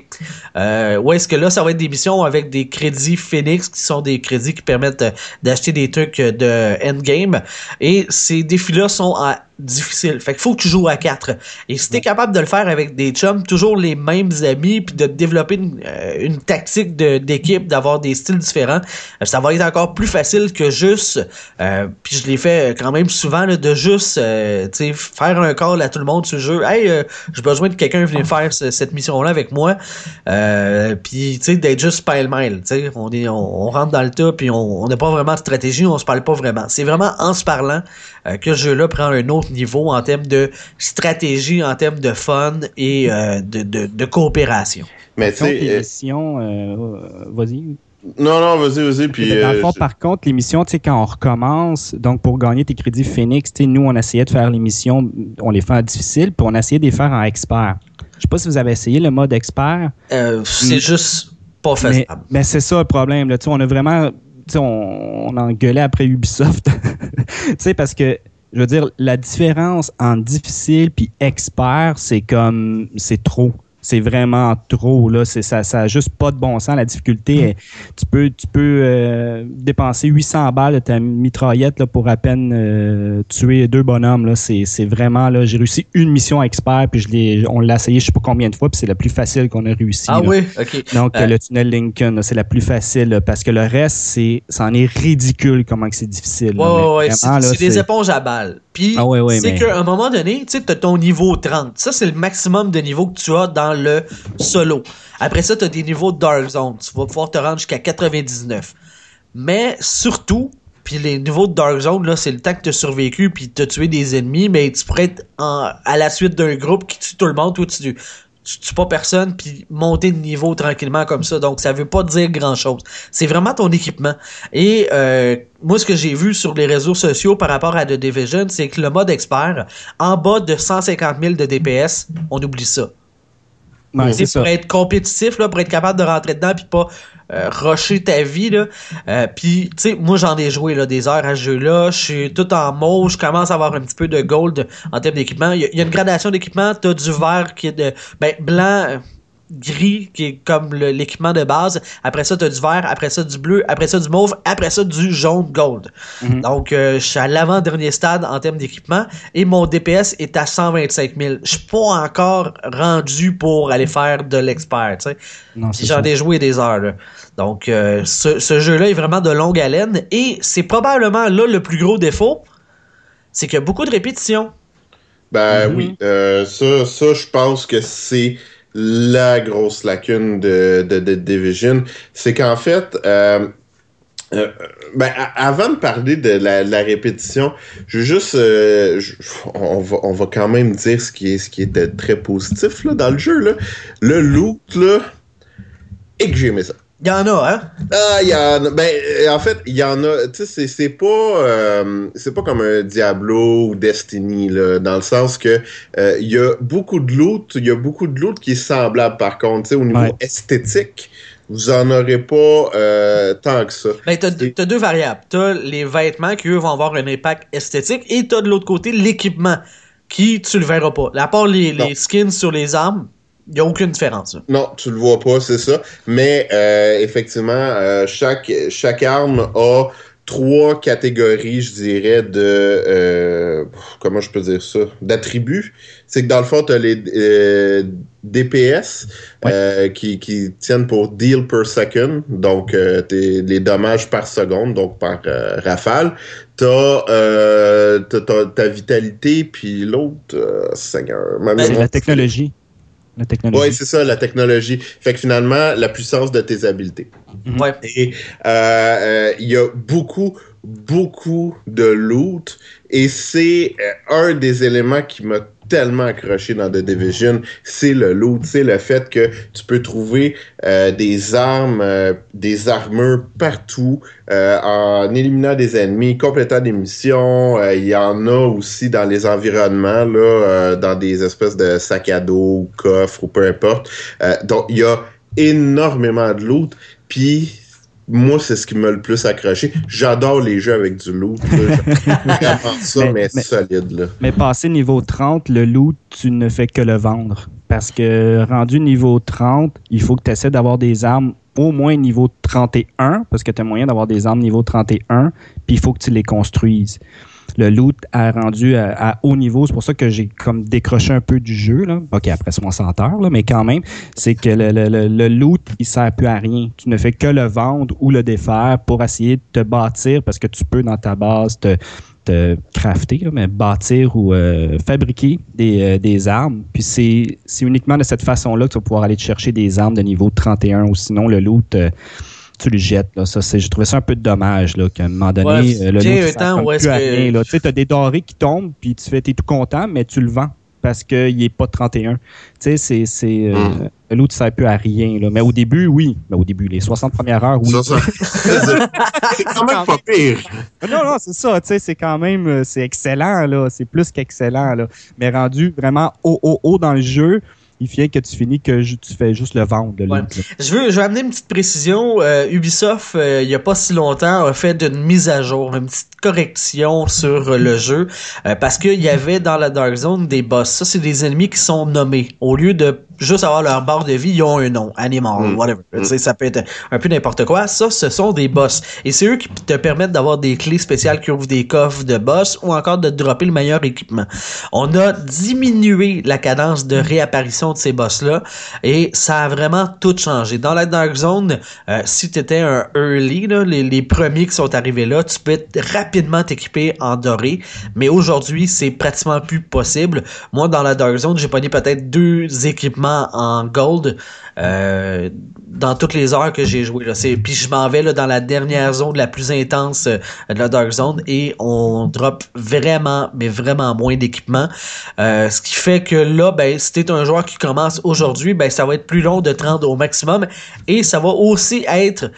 Où est-ce que là, ça va être des missions avec des crédits Phoenix, qui sont des crédits qui permettent d'acheter des trucs de endgame? Et ces défis-là sont à difficile. Fait qu'il faut que tu joues à 4. Et si t'es capable de le faire avec des chums, toujours les mêmes amis, puis de développer une, euh, tactique d'équipe, d'avoir des styles différents, euh, ça va être encore plus facile que juste, euh, puis je l'ai fait quand même souvent, de juste faire un call à tout le monde sur le jeu. Hey, j'ai besoin de quelqu'un venir faire ce- cette mission-là avec moi. Puis tu sais, d'être juste pile-mile. On, est, on, rentre dans le tas, puis on n'a pas vraiment de stratégie, on se parle pas vraiment. C'est vraiment en se parlant que ce jeu-là prend un autre niveau en termes de stratégie, en termes de fun et euh, de, de, de coopération. Mais tu sais, euh, l'émission, euh, vas-y. non, non, vas-y, vas-y. Puis, dans le euh, fond, je- par contre, l'émission, tu sais, quand on recommence, donc pour gagner tes crédits Phoenix, tu sais, nous, on essayait de faire l'émission, on les fait en difficile, puis on essayait de les faire en expert. Je sais pas si vous avez essayé le mode expert. Euh, c'est juste pas faisable. mais c'est ça le problème. Là. Tu sais, On a vraiment. tu sais, On, on engueulait après Ubisoft. Tu sais, parce que, je veux dire, la différence entre difficile puis expert, c'est comme. C'est trop. C'est vraiment trop. Là. C'est, ça n'a juste pas de bon sens. La difficulté, est- tu peux, tu peux euh, dépenser 800 balles de ta mitraillette là, pour à peine euh, tuer deux bonhommes. Là. C'est, c'est vraiment. Là, j'ai réussi une mission expert, puis je l'ai, on l'a essayé je sais pas combien de fois, puis c'est la plus facile qu'on a réussi. Ah là. oui, ok. Donc, Euh, le tunnel Lincoln, c'est la plus facile parce que le reste, c'est, c'en est ridicule comment que c'est difficile. Ouais, là. Mais ouais, ouais. vraiment, C'est là, c'est des éponges à balles. Puis, Ah ouais, ouais, c'est mais- qu'à un moment donné, tu sais, t'as ton niveau 30. Ça, c'est le maximum de niveau que tu as dans le solo. Après ça, t'as des niveaux de Dark Zone. Tu vas pouvoir te rendre jusqu'à 99. Mais surtout, puis les niveaux de Dark Zone, là, c'est le temps que t'as survécu puis t'as tué des ennemis, mais tu pourrais être en- à la suite d'un groupe qui tue tout le monde, toi, tu, tu tues pas personne, puis monter de niveau tranquillement comme ça. Donc, ça veut pas dire grand-chose. C'est vraiment ton équipement. Et euh, moi, ce que j'ai vu sur les réseaux sociaux par rapport à The Division, c'est que le mode expert, en bas de 150 000 de DPS, on oublie ça. Ouais, Tu c'est ça. pour être compétitif, là, pour être capable de rentrer dedans puis pas euh, rusher ta vie. Là. Euh, puis, tu sais, moi j'en ai joué là, des heures à ce jeu-là. Je suis tout en mauve, je commence à avoir un petit peu de gold en termes d'équipement. Il y, y a une gradation d'équipement, t'as du vert qui est de ben, blanc. Gris qui est comme le- l'équipement de base après ça t'as du vert après ça du bleu après ça du mauve après ça du jaune gold Mhm. donc euh, je suis à l'avant dernier stade en termes d'équipement et mon DPS est à 125 000 je suis pas encore rendu pour aller faire de l'expert tu j'en ai joué des heures. là. Donc, euh, ce, ce jeu-là est vraiment de longue haleine. Et c'est probablement là le plus gros défaut. C'est qu'il y a beaucoup de répétitions. Ben Mhm. oui, euh, ça, ça je pense que c'est la grosse lacune de, de, de Division. C'est qu'en fait, euh, euh, ben, avant de parler de la, répétition, je veux juste, euh, on, va, on va quand même dire ce qui, est, ce qui était très positif là, dans le jeu. Là. Le loot, là, et que j'ai aimé ça. Il y en a, hein? Ah, il y en a. Ben, euh, en fait, il y en a. Tu sais, c'est pas. Euh, c'est pas comme un Diablo ou Destiny, là, dans le sens que euh, il y a beaucoup de loot. Il y a beaucoup de loot qui est semblable, par contre. Tu sais, au niveau Ouais. esthétique, vous en aurez pas euh, tant que ça. Ben, t'as, t'as deux variables. T'as les vêtements qui, eux, vont avoir un impact esthétique et t'as de l'autre côté l'équipement qui, tu le verras pas. À part les, les skins sur les armes, il y a aucune différence. là. Non, tu le vois pas, c'est ça. Mais euh, effectivement, euh, chaque, chaque arme a trois catégories, je dirais, de euh, comment je peux dire ça, d'attributs. C'est que dans le fond, tu as les euh, DPS Ouais. euh, qui, qui tiennent pour deal per second, donc euh, tes- les dommages par seconde, donc par euh, rafale. T'as euh, ta vitalité, puis l'autre, euh, Seigneur, ma mémoire- la technologie. La technologie. oui, c'est ça, la technologie. Fait que finalement, la puissance de tes habiletés. Mhm. Ouais. Et euh, euh, il y a beaucoup, beaucoup de loot. Et c'est euh, un des éléments qui m'a tellement accroché dans The Division, c'est le loot, c'est le fait que tu peux trouver euh, des armes, euh, des armures partout, euh, en éliminant des ennemis, complétant des missions. Euh, Il y en a aussi dans les environnements, là, euh, dans des espèces de sacs à dos, ou coffres, ou peu importe. Euh, donc, il y a énormément de loot. Puis, moi, c'est ce qui m'a le plus accroché. J'adore les jeux avec du loot. ça, Mais- mais, mais- solide. Là. Mais passé niveau 30, le loot, tu ne fais que le vendre. Parce que rendu niveau 30, il faut que tu essaies d'avoir des armes au moins niveau 31, parce que tu as moyen d'avoir des armes niveau 31, puis il faut que tu les construises. Le loot a rendu à, à haut niveau, c'est pour ça que j'ai comme décroché un peu du jeu. Là. OK, après 60 heures, là, mais quand même, c'est que le, le- loot, il sert plus à rien. Tu ne fais que le vendre ou le défaire pour essayer de te bâtir, parce que tu peux dans ta base te, te crafter, mais bâtir ou euh, fabriquer des, euh, des armes. Puis c'est uniquement de cette façon-là que tu vas pouvoir aller te chercher des armes de niveau 31 ou sinon le loot, euh, tu le jettes. Là. Ça, c'est- J'ai trouvé ça un peu de dommage là, qu'à un moment donné, Ouais, euh, le ça temps plus est-ce à que- rien, là. Tu sais, as des dorés qui tombent, puis tu fais, t'es tout content, mais tu le vends parce qu'il n'est pas 31. Tu sais, c'est, c'est, euh, Mm. le loot ne sert plus à rien. Là. Mais au début, oui. Mais au début, les 60 premières heures, oui. Ça, ça- c'est quand même pas pire. Non, non, c'est ça, tu sais, c'est quand même, euh, c'est excellent, là, c'est plus qu'excellent, là. Mais rendu vraiment haut, haut, haut dans le jeu, il vient que tu finis que tu fais juste le vendre, le Ouais. Je veux, je amener une petite précision. Euh, Ubisoft, euh, il y a pas si longtemps, a fait une mise à jour, une petite correction sur euh, le jeu, parce qu'il y avait dans la Dark Zone des boss. Ça, c'est des ennemis qui sont nommés. Au lieu de juste avoir leur barre de vie, ils ont un nom, animal, Mm. whatever. Mm. Tu sais, ça peut être un peu n'importe quoi. Ça, ce sont des boss. Et c'est eux qui te permettent d'avoir des clés spéciales qui ouvrent des coffres de boss ou encore de dropper le meilleur équipement. On a diminué la cadence de réapparition de ces boss-là et ça a vraiment tout changé. Dans la Dark Zone, euh, si tu étais un early, là, les, les premiers qui sont arrivés là, tu peux rapidement t'équiper en doré, mais aujourd'hui, c'est pratiquement plus possible. Moi, dans la Dark Zone, j'ai pogné peut-être deux équipements en gold euh, dans toutes les heures que j'ai joué. Puis je m'en vais là, dans la dernière zone la plus intense euh, de la Dark Zone et on drop vraiment, mais vraiment moins d'équipements. Euh, ce qui fait que là, ben, si t'es un joueur qui commence aujourd'hui, ben, ça va être plus long de 30 au maximum et ça va aussi être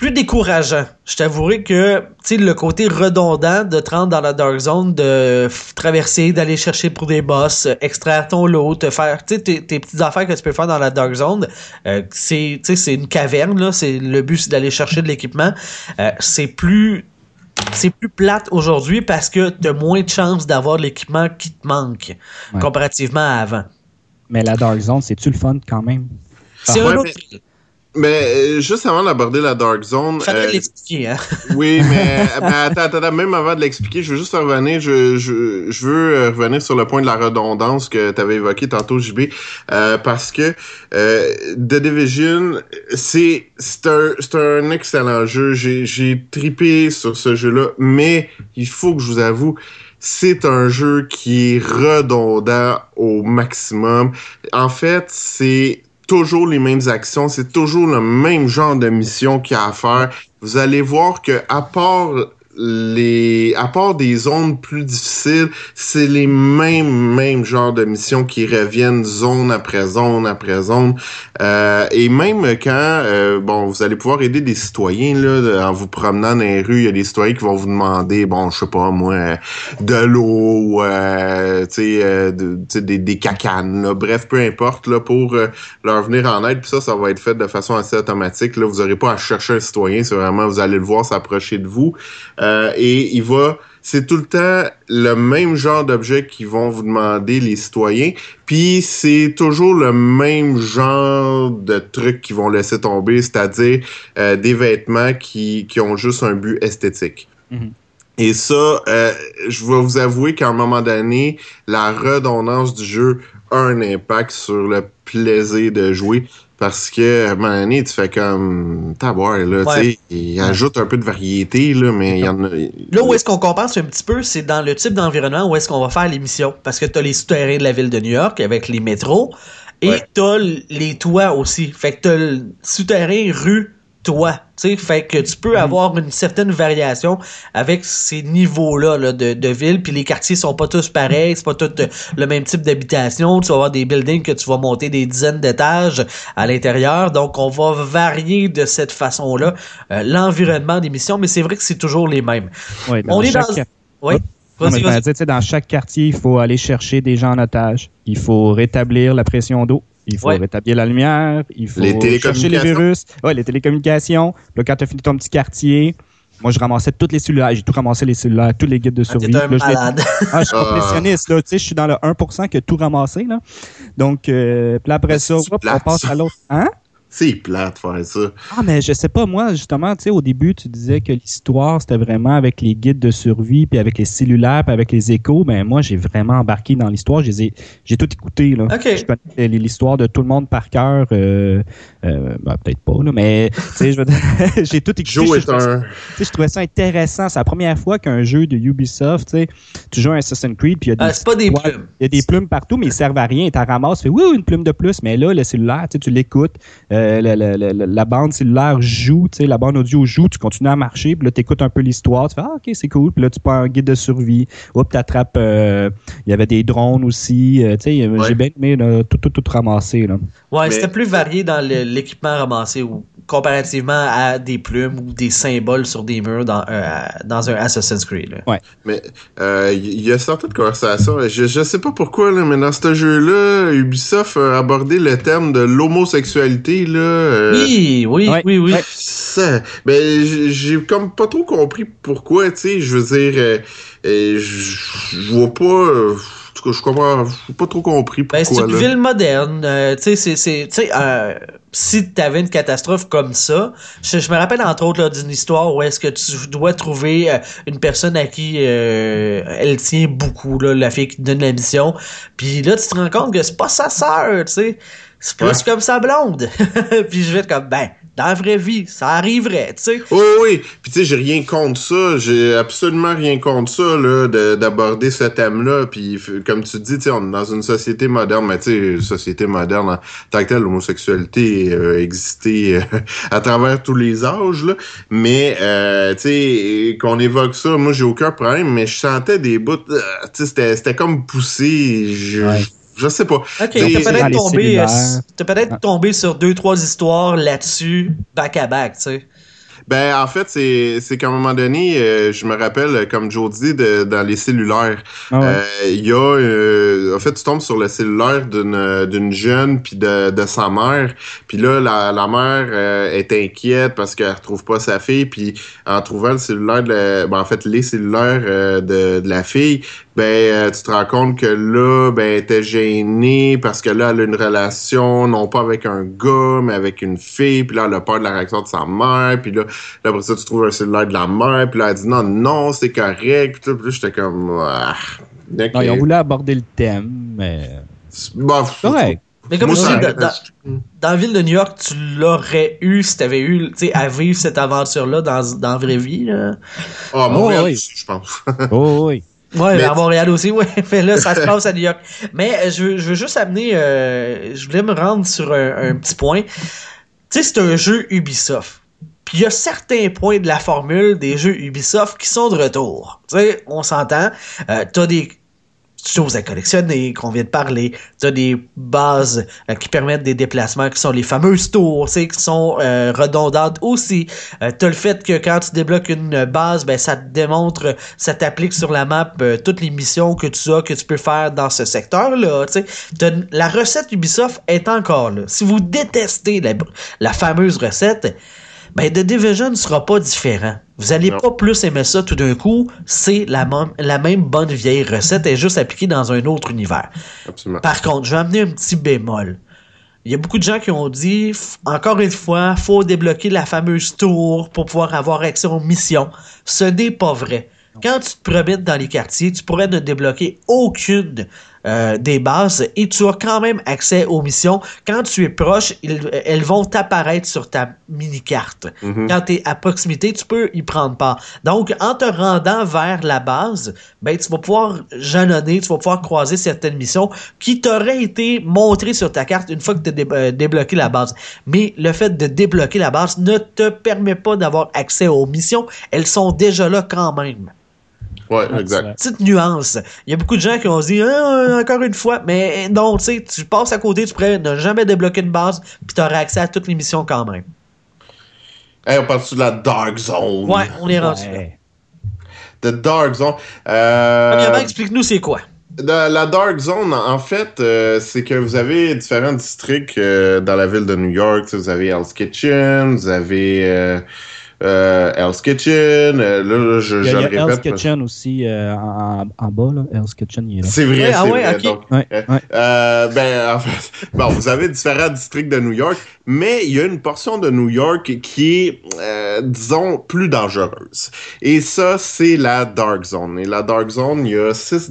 plus décourageant. Je t'avouerai que tu sais le côté redondant de te rendre dans la dark zone, de traverser, d'aller chercher pour des boss, euh, extraire ton lot, te faire tu sais tes, tes petites affaires que tu peux faire dans la dark zone, euh, c'est tu sais c'est une caverne là, c'est le but c'est d'aller chercher de l'équipement. Euh, c'est plus c'est plus plate aujourd'hui parce que tu as moins de chances d'avoir l'équipement qui te manque Ouais. comparativement à avant. Mais la Dark Zone, c'est-tu le fun quand même? C'est ouais, un autre mais-. Mais euh, juste avant d'aborder la Dark Zone, Faudrait euh, l'expliquer, hein. oui, mais, mais attends, attends, attends, même avant de l'expliquer, je veux juste revenir, je, je, je veux euh, revenir sur le point de la redondance que tu avais évoqué tantôt, JB, euh, parce que euh, The Division, c'est c'est un, c'est un excellent jeu. J'ai tripé sur ce jeu-là, mais il faut que je vous avoue, c'est un jeu qui est redondant au maximum. En fait, c'est toujours les mêmes actions, c'est toujours le même genre de mission qu'il y a à faire. Vous allez voir que à part les, à part des zones plus difficiles, c'est les mêmes, mêmes genres de missions qui reviennent zone après zone après zone. Euh, et même quand, euh, bon, vous allez pouvoir aider des citoyens, là, en vous promenant dans les rues, il y a des citoyens qui vont vous demander, bon, je sais pas, moi, de l'eau, euh, tu sais, euh, des, des cacanes, là. bref, peu importe, là, pour euh, leur venir en aide. Puis ça, ça va être fait de façon assez automatique. Là, vous n'aurez pas à chercher un citoyen, c'est vraiment, vous allez le voir s'approcher de vous. Euh, et il va c'est tout le temps le même genre d'objet qu'ils vont vous demander les citoyens, puis c'est toujours le même genre de trucs qu'ils vont laisser tomber, c'est-à-dire euh, des vêtements qui, qui ont juste un but esthétique. Mhm. Et ça, euh, je vais vous avouer qu'à un moment donné, la redondance du jeu a un impact sur le plaisir de jouer. Parce que, à un moment donné, tu fais comme taboire, là, Ouais. tu sais, il ajoute un peu de variété, là, mais il y en a. Là où est-ce qu'on compense un petit peu, c'est dans le type d'environnement où est-ce qu'on va faire l'émission. Parce que t'as les souterrains de la ville de New York avec les métros et Ouais. t'as les toits aussi. Fait que t'as le souterrain, rue, toit. Tu sais, fait que tu peux avoir une certaine variation avec ces niveaux-là là, de, de ville. Puis les quartiers sont pas tous pareils, c'est pas tout euh, le même type d'habitation. Tu vas avoir des buildings que tu vas monter des dizaines d'étages à l'intérieur. Donc on va varier de cette façon-là euh, l'environnement des missions, mais c'est vrai que c'est toujours les mêmes. Ouais, On est dans- Oui. Non, mais sais, dans chaque quartier, il faut aller chercher des gens en otage. Il faut rétablir la pression d'eau. Il faut Ouais. rétablir la lumière. Il faut Les chercher les virus. Ouais, les télécommunications. Là, quand tu as fini ton petit quartier, moi, je ramassais tous les cellulaires. J'ai tout ramassé les cellulaires, tous les guides de Ah, survie. T'es un Là, je les- malade. Ah, je suis Ah. complétionniste, là. Tu sais, je suis dans le 1% qui a tout ramassé, là. Donc, euh, puis après ça, hop, on passe à l'autre. Hein? C'est plate de faire ça. Ah, mais je sais pas, moi, justement, tu sais, au début, tu disais que l'histoire, c'était vraiment avec les guides de survie, puis avec les cellulaires, puis avec les échos. Ben, moi, j'ai vraiment embarqué dans l'histoire. J'ai tout écouté, là. Ok. Je connais l'histoire de tout le monde par cœur. Euh, euh, ben, peut-être pas, là, mais, tu sais, je veux dire, j'ai tout écouté. Joe Je- est je- un. tu sais, je trouvais ça intéressant. C'est la première fois qu'un jeu de Ubisoft, tu sais, tu joues à Assassin's Creed, puis il y a des Ah, pas des plumes. Il y a des plumes partout, mais ils servent à rien. Tu ramasses, tu fais oui, une plume de plus, mais là, le cellulaire, tu l'écoutes, euh, la bande cellulaire joue, tu sais, la bande audio joue, tu continues à marcher, puis là, tu écoutes un peu l'histoire, tu fais ah, ok, c'est cool, puis là, tu prends un guide de survie, hop, tu attrapes, il y avait des drones aussi, euh, tu sais, Ouais. j'ai bien aimé là, tout, tout, tout ramasser. Là. Ouais, Mais- c'était plus varié dans le- l'équipement ramassé ou comparativement à des plumes ou des symboles sur des murs dans, un- dans un Assassin's Creed. là. Mais euh, il y a certaines conversations. Je, je sais pas pourquoi, là, mais dans ce jeu-là, Ubisoft a abordé le terme de l'homosexualité. Là, euh, Oui, oui, Ouais. oui, oui. Ouais. ça, ben, j'ai comme pas trop compris pourquoi, tu sais, je veux dire, euh, euh, je vois pas, euh, tout cas, je comprends, j'ai pas trop compris Ben, c'est pourquoi, une là. ville moderne. euh, tu sais, c'est, c'est, euh, si t'avais une catastrophe comme ça, je, je me rappelle entre autres d'une histoire où est-ce que tu dois trouver euh, une personne à qui euh, elle tient beaucoup, là, la fille qui te donne la mission. Puis là, tu te rends compte que c'est pas sa sœur, tu sais. C'est plus Ouais. comme sa blonde. Puis je vais être comme, ben, dans la vraie vie, ça arriverait, tu sais. Oui, oui. Puis tu sais, j'ai rien contre ça. J'ai absolument rien contre ça, là, de- d'aborder ce thème-là. Puis comme tu dis, tu sais, on est dans une société moderne, mais tu sais, une société moderne en tant que telle, l'homosexualité euh, existait euh, à travers tous les âges, là. Mais euh, tu sais, qu'on évoque ça, moi j'ai aucun problème, mais je sentais des bouts, euh, tu sais, c'était- c'était comme poussé. Je, Ouais. Je sais pas. Ok, dans peut-être tombé, euh, peut-être Ah. tombé sur deux, trois histoires là-dessus, back à back, tu sais. Ben, en fait, c'est c'est qu'à un moment donné, euh, je me rappelle, comme Joe dit, de, dans les cellulaires, Ah ouais. euh, il y a, euh, en fait, tu tombes sur le cellulaire d'une d'une jeune puis de, de sa mère, puis là, la, la mère euh, est inquiète parce qu'elle retrouve pas sa fille, puis en trouvant le cellulaire, de la- ben, en fait, les cellulaires euh, de, de la fille, ben, euh, tu te rends compte que là, ben, elle était gênée parce que là, elle a une relation, non pas avec un gars, mais avec une fille, puis là, elle a peur de la réaction de sa mère, puis là, Là, après ça, tu trouves un cellulaire de la mère, puis là, elle dit non, non, c'est correct. Puis, là, j'étais comme. Ah, ok. Non, ils ont voulu aborder le thème, mais. Bon, Correct. Mais comme moi, je dis, dans, arrive. dans- dans la ville de New York, tu l'aurais eu si t'avais eu, tu sais, à vivre cette aventure-là dans, dans la vraie vie, là. Ah, Montréal Oh, oui. aussi, je pense. Oh, oui. Ouais, Mais- à Montréal aussi, ouais. Mais là, ça se passe à New York. Mais euh, je, veux- je veux juste amener, euh, je voulais me rendre sur un, un petit point. Tu sais, c'est un jeu Ubisoft. Puis il y a certains points de la formule des jeux Ubisoft qui sont de retour. Tu sais, on s'entend. Euh, T'as des choses à collectionner qu'on vient de parler. Tu as des bases euh, qui permettent des déplacements qui sont les fameuses tours, qui sont euh, redondantes aussi. Euh, tu as le fait que quand tu débloques une base, ben ça te démontre, ça t'applique sur la map toutes les missions que tu as, que tu peux faire dans ce secteur-là. La recette Ubisoft est encore là. Si vous détestez la, la fameuse recette, ben The Division ne sera pas différent. Vous allez Non. pas plus aimer ça tout d'un coup. C'est la, la même bonne vieille recette, elle est juste appliquée dans un autre univers. Absolument. Par contre, je vais amener un petit bémol. Il y a beaucoup de gens qui ont dit, encore une fois, faut débloquer la fameuse tour pour pouvoir avoir accès aux missions. Ce n'est pas vrai. Quand tu te promènes dans les quartiers, tu pourrais ne débloquer aucune euh, des bases et tu as quand même accès aux missions. Quand tu es proche, ils- elles vont t'apparaître sur ta mini-carte. Mhm. Quand tu es à proximité, tu peux y prendre part. Donc, en te rendant vers la base, ben, tu vas pouvoir jalonner, tu vas pouvoir croiser certaines missions qui t'auraient été montrées sur ta carte une fois que tu as débloqué la base. Mais le fait de débloquer la base ne te permet pas d'avoir accès aux missions. Elles sont déjà là quand même. Ouais, Ah, exact. Petite nuance. Il y a beaucoup de gens qui ont dit Ah, encore une fois, mais non, tu sais, tu passes à côté, tu pourrais ne jamais débloquer une base, puis tu auras accès à toutes les missions quand même. Hey, on parle de la Dark Zone? Ouais, on est rendu là. The Dark Zone. Euh, Premièrement, explique-nous c'est quoi. La, la Dark Zone, en fait, euh, c'est que vous avez différents districts euh, dans la ville de New York. Vous avez Hell's Kitchen, vous avez euh, Hell's Kitchen. euh, là, là, je, Il y a, je il y a le Hell's répète. Kitchen aussi euh, en, en bas, là. Hell's Kitchen, il est là. C'est vrai, Ouais, ah c'est ouais, vrai. ok. Donc, Ouais, euh, ouais. euh, ben, en fait, bon, vous avez différents districts de New York, mais il y a une portion de New York qui est, euh, disons, plus dangereuse. Et ça, c'est la Dark Zone. Et la Dark Zone, il y a six,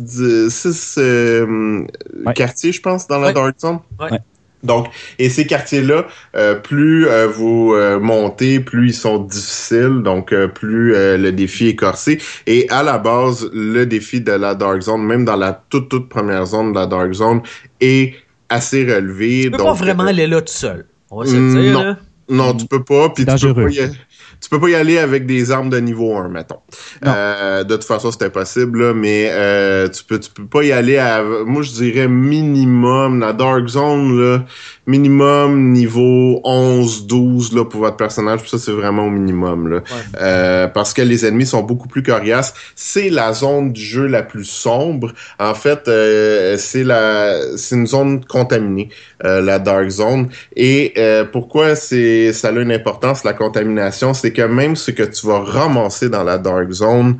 six euh, Ouais. quartiers, je pense, dans la Ouais. Dark Zone. Ouais. Donc, et ces quartiers-là, euh, plus euh, vous euh, montez, plus ils sont difficiles, donc euh, plus euh, le défi est corsé. Et à la base, le défi de la Dark Zone, même dans la toute toute première zone de la Dark Zone, est assez relevé. Tu peux donc, pas vraiment euh, aller là tout seul. On va se Mm, le dire. non. là. non, tu peux pas. Puis tu peux Dangereux. pas, y aller, tu peux pas y aller avec des armes de niveau 1, mettons. Euh, de toute façon, c'est impossible, là, mais euh, tu peux tu peux pas y aller à. Moi, je dirais minimum, la Dark Zone, là, minimum niveau 11, 12 là, pour votre personnage. Ça, c'est vraiment au minimum. Là. Euh, parce que les ennemis sont beaucoup plus coriaces. C'est la zone du jeu la plus sombre. En fait, euh, c'est la c'est une zone contaminée, euh, la Dark Zone. Et euh, pourquoi c'est ça a une importance, la contamination, c'est que même ce que tu vas ramasser dans la Dark Zone,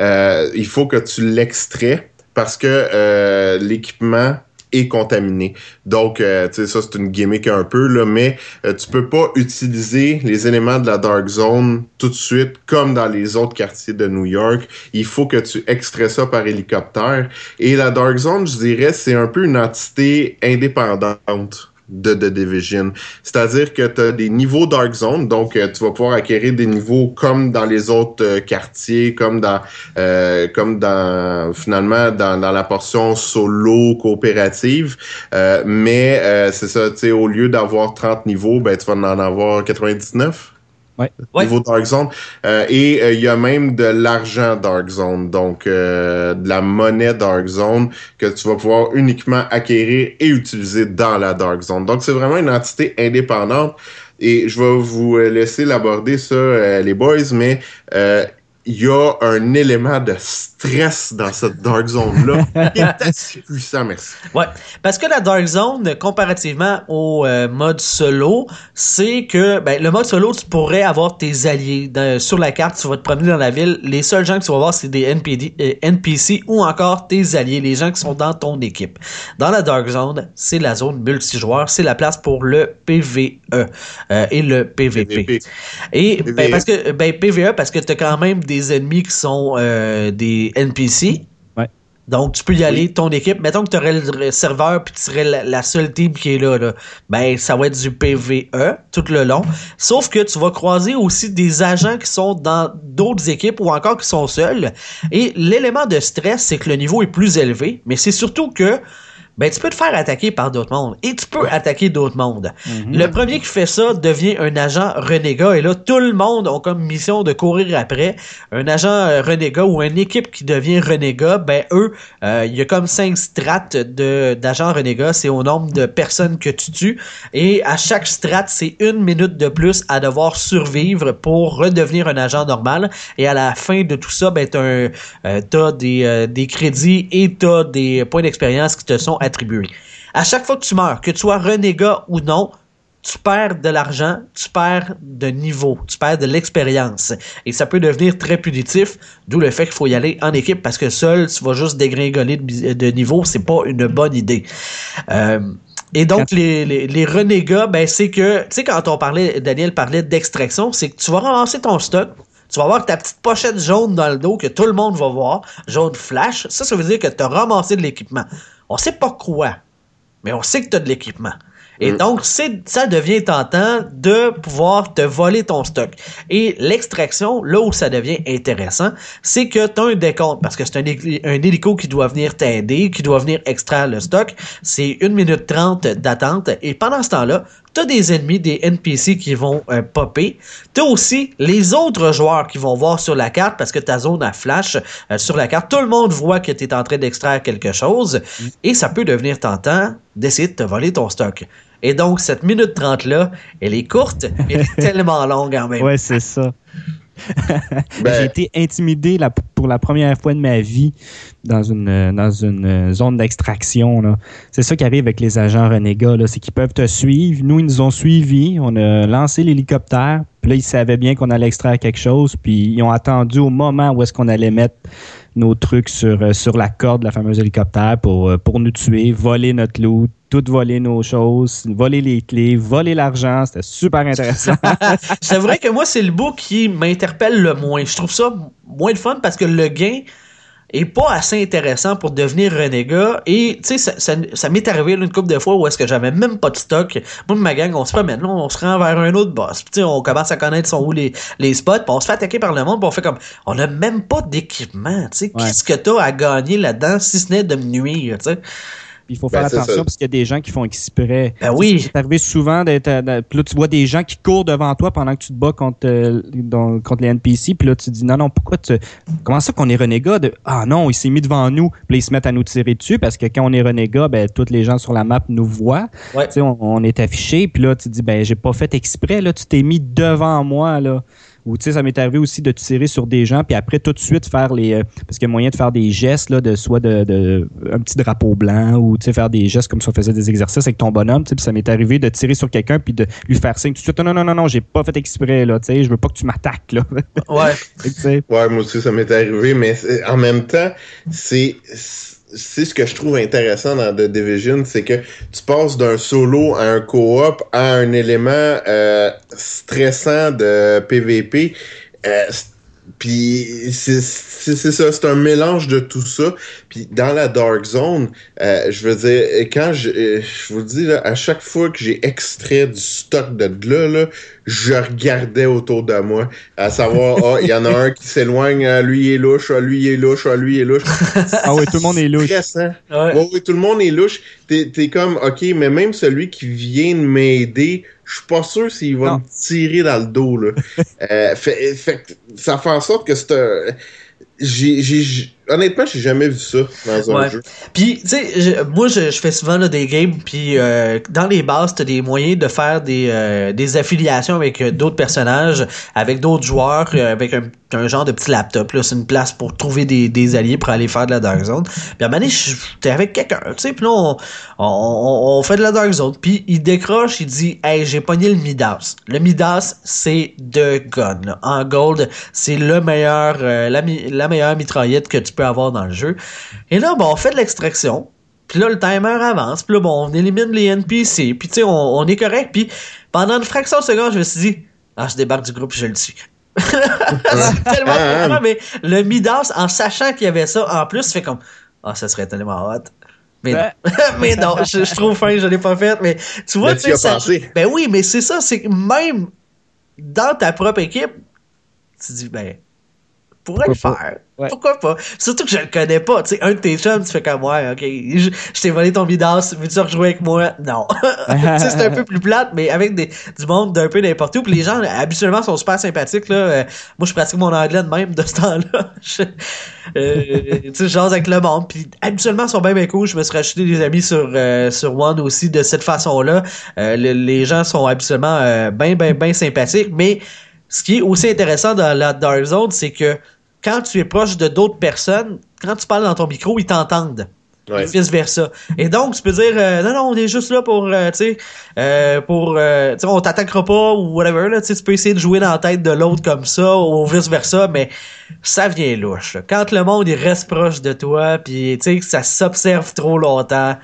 euh, il faut que tu l'extrais parce que euh, l'équipement est contaminé. Donc, euh, tu sais, ça, c'est une gimmick un peu, mais tu peux pas utiliser les éléments de la Dark Zone tout de suite, comme dans les autres quartiers de New York. Il faut que tu extrais ça par hélicoptère. Et la Dark Zone, je dirais, c'est un peu une entité indépendante de The Division. C'est-à-dire que tu as des niveaux Dark Zone, donc euh, tu vas pouvoir acquérir des niveaux comme dans les autres euh, quartiers, comme dans euh, comme dans finalement dans, dans la portion solo coopérative. Euh, mais euh, c'est ça, tu sais, au lieu d'avoir 30 niveaux, ben tu vas en avoir 99 Ouais. Ouais. niveau Dark Zone. Euh, et euh, il y a même de l'argent Dark Zone, donc euh, de la monnaie Dark Zone que tu vas pouvoir uniquement acquérir et utiliser dans la Dark Zone. Donc c'est vraiment une entité indépendante. Et je vais vous euh, laisser l'aborder ça, euh, les boys, mais euh, il y a un élément de stress dans cette Dark Zone-là qui est assez puissant, merci. Ouais, parce que la Dark Zone, comparativement au euh, mode solo, c'est que ben, le mode solo, tu pourrais avoir tes alliés dans- sur la carte, tu vas te promener dans la ville. Les seuls gens que tu vas voir, c'est des NPD, euh, NPC ou encore tes alliés, les gens qui sont dans ton équipe. Dans la Dark Zone, c'est la zone multijoueur, c'est la place pour le PVE euh, et le PVP. PVP. Et ben, PVE. parce que ben, PVE, parce que tu as quand même des ennemis qui sont euh, des NPC. Ouais. Donc, tu peux y aller, ton équipe. Mettons que tu aurais le serveur puis tu serais la, la seule team qui est là, là. Ben, ça va être du PVE tout le long. Sauf que tu vas croiser aussi des agents qui sont dans d'autres équipes ou encore qui sont seuls. Et l'élément de stress, c'est que le niveau est plus élevé. Mais c'est surtout que ben tu peux te faire attaquer par d'autres mondes et tu peux attaquer d'autres mondes. Mhm. Le premier qui fait ça devient un agent renégat et là tout le monde a comme mission de courir après. Un agent euh, renégat ou une équipe qui devient renégat, ben eux, euh, il y a comme cinq strates de d'agents renégats, c'est au nombre de personnes que tu tues et à chaque strate, c'est une minute de plus à devoir survivre pour redevenir un agent normal et à la fin de tout ça, ben t'as euh, des, euh, des crédits et t'as des points d'expérience qui te sont attribués. À chaque fois que tu meurs, que tu sois renégat ou non, tu perds de l'argent, tu perds de niveau, tu perds de l'expérience. Et ça peut devenir très punitif, d'où le fait qu'il faut y aller en équipe parce que seul, tu vas juste dégringoler de, niveau, c'est pas une bonne idée. Euh, et donc, les, les, les renégats, ben, c'est que, tu sais, quand on parlait, Daniel parlait d'extraction, c'est que tu vas ramasser ton stock, tu vas avoir ta petite pochette jaune dans le dos que tout le monde va voir, jaune flash. Ça, ça veut dire que tu as ramassé de l'équipement. On sait pas quoi, mais on sait que tu as de l'équipement. Et Mm. donc, ça devient tentant de pouvoir te voler ton stock. Et l'extraction, là où ça devient intéressant, c'est que tu as un décompte, parce que c'est un, un hélico qui doit venir t'aider, qui doit venir extraire le stock. C'est 1 minute 30 d'attente. Et pendant ce temps-là, tu as des ennemis, des NPC qui vont euh, popper. Tu as aussi les autres joueurs qui vont voir sur la carte, parce que ta zone a flash euh, sur la carte. Tout le monde voit que tu es en train d'extraire quelque chose. Et ça peut devenir tentant d'essayer de te voler ton stock. Et donc, cette minute 30-là, elle est courte, mais elle est tellement longue en même Ouais, c'est ça. Ben- J'ai été intimidé pour la première fois de ma vie dans une, dans une zone d'extraction. C'est ça qui arrive avec les agents renégats, c'est qu'ils peuvent te suivre. Nous, ils nous ont suivis. On a lancé l'hélicoptère. Puis là, ils savaient bien qu'on allait extraire quelque chose. Puis ils ont attendu au moment où est-ce qu'on allait mettre nos trucs sur, euh, la corde de la fameuse hélicoptère pour, euh, pour nous tuer, voler notre loot, tout voler nos choses, voler les clés, voler l'argent. C'était super intéressant. c'est vrai que moi, c'est le bout qui m'interpelle le moins. Je trouve ça moins de fun parce que le gain est pas assez intéressant pour devenir renégat. Et, tu sais, ça, ça, ça m'est arrivé une couple de fois où est-ce que j'avais même pas de stock. Moi, ma gang, on se promène, là, on se rend vers un autre boss. Tu sais, on commence à connaître sont où les, les spots, puis on se fait attaquer par le monde, puis on fait comme, on a même pas d'équipement, tu sais. Ouais. Qu'est-ce que t'as à gagner là-dedans, si ce n'est de me nuire, tu sais? Puis il faut Ben, faire attention ça. parce qu'il y a des gens qui font exprès. Ben oui. C'est arrivé souvent d'être. euh, de- Puis là, tu vois des gens qui courent devant toi pendant que tu te bats contre, euh, dans- contre les NPC. Puis là, tu te dis non, non, pourquoi tu. Comment ça qu'on est renégat de. Ah non, il s'est mis devant nous. Puis là, ils se mettent à nous tirer dessus parce que quand on est renégat, ben, tous les gens sur la map nous voient. Ouais. Tu sais, on, on est affiché. Puis là, tu te dis, ben, j'ai pas fait exprès. Là, tu t'es mis devant moi. là. Ou tu sais, ça m'est arrivé aussi de tirer sur des gens, puis après tout de suite faire les. euh, parce qu'il y a moyen de faire des gestes, là, de soit de, de un petit drapeau blanc, ou tu sais, faire des gestes comme si on faisait des exercices avec ton bonhomme. tu sais, Puis ça m'est arrivé de tirer sur quelqu'un, puis de lui faire signe tout de suite. Non, non, non, non, j'ai pas fait exprès, là, tu sais, je veux pas que tu m'attaques, là. Ouais. Tu sais. Ouais, moi aussi, ça m'est arrivé, mais en même temps, c'est c'est ce que je trouve intéressant dans The Division, c'est que tu passes d'un solo à un co-op à un élément euh, stressant de PVP. Euh, puis c'est c'est c'est ça, c'est un mélange de tout ça. Puis dans la Dark Zone, euh, je veux dire, quand je, euh, je vous dis, là, à chaque fois que j'ai extrait du stock de là, là, je regardais autour de moi, à savoir, ah, il y en a un qui s'éloigne, ah, lui il est louche, ah, lui il est louche, ah, lui il est louche. Ah oui, tout le monde est louche. Stressant. Ouais. Ouais, oui, tout le monde est louche. T'es es comme, OK, mais même celui qui vient de m'aider, je suis pas sûr s'il va Non. me tirer dans le dos, là. euh, fait, fait que ça fait en sorte que c'est un... J'ai- honnêtement, j'ai jamais vu ça dans un Ouais. jeu. Puis, tu sais, moi, je, je fais souvent là, des games, puis euh, dans les bases, t'as des moyens de faire des, euh, des affiliations avec euh, d'autres personnages, avec d'autres joueurs, euh, avec un, un genre de petit laptop. Là, c'est une place pour trouver des, des alliés pour aller faire de la Dark Zone. Puis à un moment donné, avec quelqu'un, tu sais, puis là, on, on, on- fait de la Dark Zone. Puis il décroche, il dit, hey, j'ai pogné le Midas. Le Midas, c'est de gun. là. En gold, c'est le meilleur, euh, la, la meilleure mitraillette que tu peux avoir dans le jeu. Et là, bon, on fait de l'extraction. Puis là, le timer avance. Puis là, bon, on élimine les NPC. Puis tu sais, on, on est correct. Puis pendant une fraction de seconde, je me suis dit, ah, je débarque du groupe, je le tue. C'est tellement frustrant, mais le Midas, en sachant qu'il y avait ça, en plus, fait comme, ah, ça serait tellement hot. Mais non, mais non je, je trouve fin, je l'ai pas fait. Mais tu vois, Mais tu ça- pensé. ben oui, mais c'est ça, c'est que même dans ta propre équipe, tu dis, ben, pourrais le faire. Pourquoi pas? Surtout que je le connais pas. Tu sais, un de tes chums, tu fais comme, ouais, ok, je, t'ai volé ton Midas, veux-tu rejouer avec moi? Non. tu sais, c'est un peu plus plate, mais avec des, du monde d'un peu n'importe où. Puis les gens, habituellement, sont super sympathiques, là. Euh, moi, je pratique mon anglais de même de ce temps-là. euh, tu sais, j'ose avec le monde. Puis habituellement, ils sont bien, bien cool. Je me suis rajouté des amis sur, euh, sur One aussi de cette façon-là. Euh, les gens sont habituellement bien, bien, bien sympathiques. Mais ce qui est aussi intéressant dans la Dark Zone, c'est que quand tu es proche de d'autres personnes, quand tu parles dans ton micro, ils t'entendent. Et vice versa. Et donc, tu peux dire, euh, non, non, on est juste là pour, euh, tu sais, euh, pour, tu sais, on t'attaquera pas ou whatever, là, tu peux essayer de jouer dans la tête de l'autre comme ça ou vice versa, mais ça vient louche. Quand le monde, il reste proche de toi, puis, tu sais, que ça s'observe trop longtemps,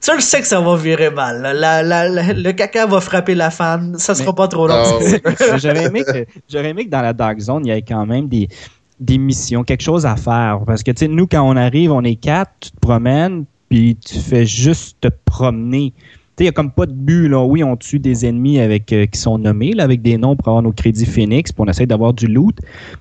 tu le sais que ça va virer mal. le caca va frapper la fan. Ça sera pas trop long. J'aurais aimé, que, aimé que dans la Dark Zone, il y ait quand même des, des missions, quelque chose à faire. Parce que, tu sais, nous, quand on arrive, on est quatre, tu te promènes, puis tu fais juste te promener il n'y a comme pas de but. Là. Oui, on tue des ennemis avec euh, qui sont nommés, là, avec des noms pour avoir nos crédits Phoenix, puis on essaie d'avoir du loot.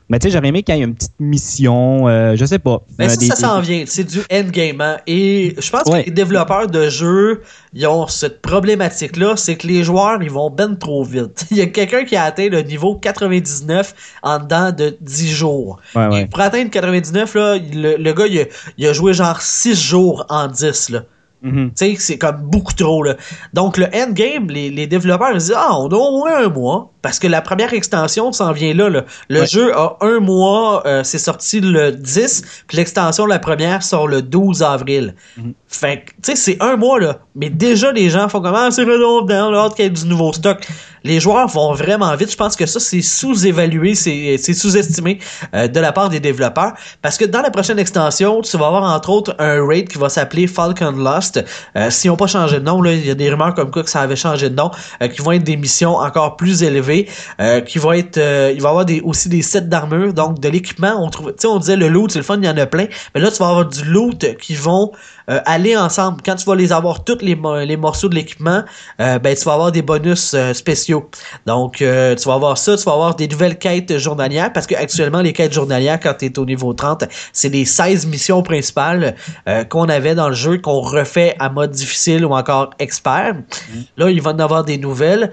Mais tu sais, j'aurais aimé qu'il y ait une petite mission, euh, je sais pas. Mais ça, ça s'en vient. C'est du endgame. Hein. Et je pense que les développeurs de jeux, ils ont cette problématique-là, c'est que les joueurs, ils vont ben trop vite. Il y a quelqu'un qui a atteint le niveau 99 en dedans de 10 jours. Pour atteindre 99, là, le, gars, il a, il a joué genre 6 jours en 10. Là. Tu sais, c'est comme beaucoup trop, là. Donc, le endgame, les, les développeurs ils disent, ah, on a au moins un mois. Parce que la première extension s'en vient là. Le jeu a un mois, euh, c'est sorti le 10, puis l'extension, la première, sort le 12 avril. Mhm. Fait tu sais, c'est un mois, là. Mais déjà, les gens font comment, ah, c'est redondant, là, qu'il y ait du nouveau stock. Les joueurs vont vraiment vite. Je pense que ça, c'est sous-évalué, c'est sous-estimé euh, de la part des développeurs. Parce que dans la prochaine extension, tu vas avoir entre autres un raid qui va s'appeler Falcon Lost. Euh, S'ils n'ont pas changé de nom, il y a des rumeurs comme quoi que ça avait changé de nom, euh, qui vont être des missions encore plus élevées, euh, qui vont être, il va y avoir des, aussi des sets d'armure, donc de l'équipement. On trouve, tu sais, on disait le loot, c'est le fun, il y en a plein. Mais là, tu vas avoir du loot qui vont euh, aller ensemble. Quand tu vas les avoir tous les, les morceaux de l'équipement, euh, ben tu vas avoir des bonus euh, spéciaux. Donc tu vas avoir ça, tu vas avoir des nouvelles quêtes journalières parce que actuellement les quêtes journalières quand tu es au niveau 30, c'est les 16 missions principales qu'on avait dans le jeu qu'on refait à mode difficile ou encore expert. Là, il va en avoir des nouvelles.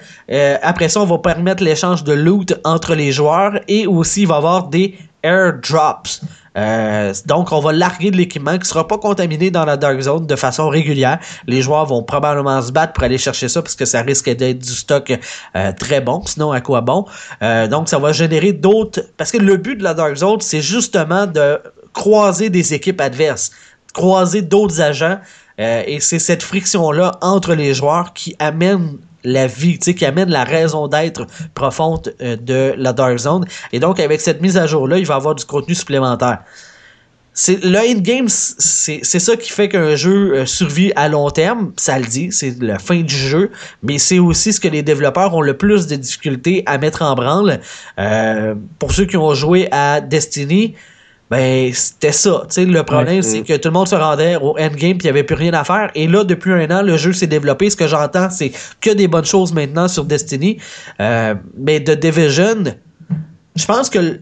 après ça, on va permettre l'échange de loot entre les joueurs et aussi il va y avoir des airdrops. Euh, donc, on va larguer de l'équipement qui sera pas contaminé dans la Dark Zone de façon régulière. Les joueurs vont probablement se battre pour aller chercher ça parce que ça risque d'être du stock euh, très bon. Sinon, à quoi bon? Euh, donc, ça va générer d'autres... Parce que le but de la Dark Zone, c'est justement de croiser des équipes adverses, croiser d'autres agents. et c'est cette friction-là entre les joueurs qui amène la vie, tu sais, qui amène la raison d'être profonde euh, de la Dark Zone. Et donc, avec cette mise à jour-là, il va avoir du contenu supplémentaire. C'est, le in-game, c'est, ça qui fait qu'un jeu euh, survit à long terme, ça le dit, c'est la fin du jeu, mais c'est aussi ce que les développeurs ont le plus de difficultés à mettre en branle. Euh, pour ceux qui ont joué à Destiny, ben c'était ça. sais le problème, c'est que tout le monde se rendait au endgame puis il n'y avait plus rien à faire. Et là, depuis un an, le jeu s'est développé. Ce que j'entends, c'est que des bonnes choses maintenant sur Destiny. Euh, mais de Division, je pense que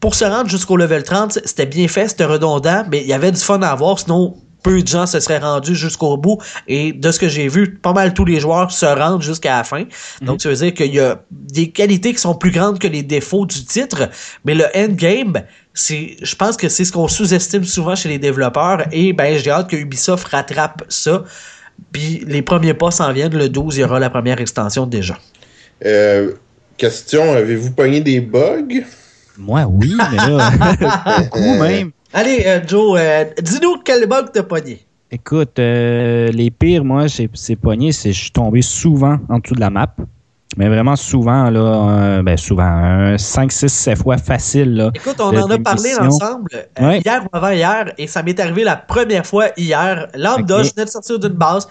pour se rendre jusqu'au level 30, c'était bien fait, c'était redondant, mais il y avait du fun à avoir, sinon peu de gens se seraient rendus jusqu'au bout. Et de ce que j'ai vu, pas mal tous les joueurs se rendent jusqu'à la fin. Mhm. Donc, ça veut dire qu'il y a des qualités qui sont plus grandes que les défauts du titre. Mais le endgame, c'est, je pense que c'est ce qu'on sous-estime souvent chez les développeurs. Et ben, j'ai hâte que Ubisoft rattrape ça. Puis les premiers pas s'en viennent. Le 12, il y aura la première extension déjà. Euh, question, avez-vous pogné des bugs? Moi, oui, mais là, beaucoup même. Allez, euh, Joe, euh, dis-nous quel bug t'as pogné. Écoute, euh, les pires, moi, c'est pogné, c'est je suis tombé souvent en dessous de la map. Mais vraiment souvent, là, ben souvent, 5, 6, 7 fois facile. Là, Écoute, on en a parlé ensemble hier ou avant-hier, et ça m'est arrivé la première fois hier. Lambda, je venais de sortir d'une base,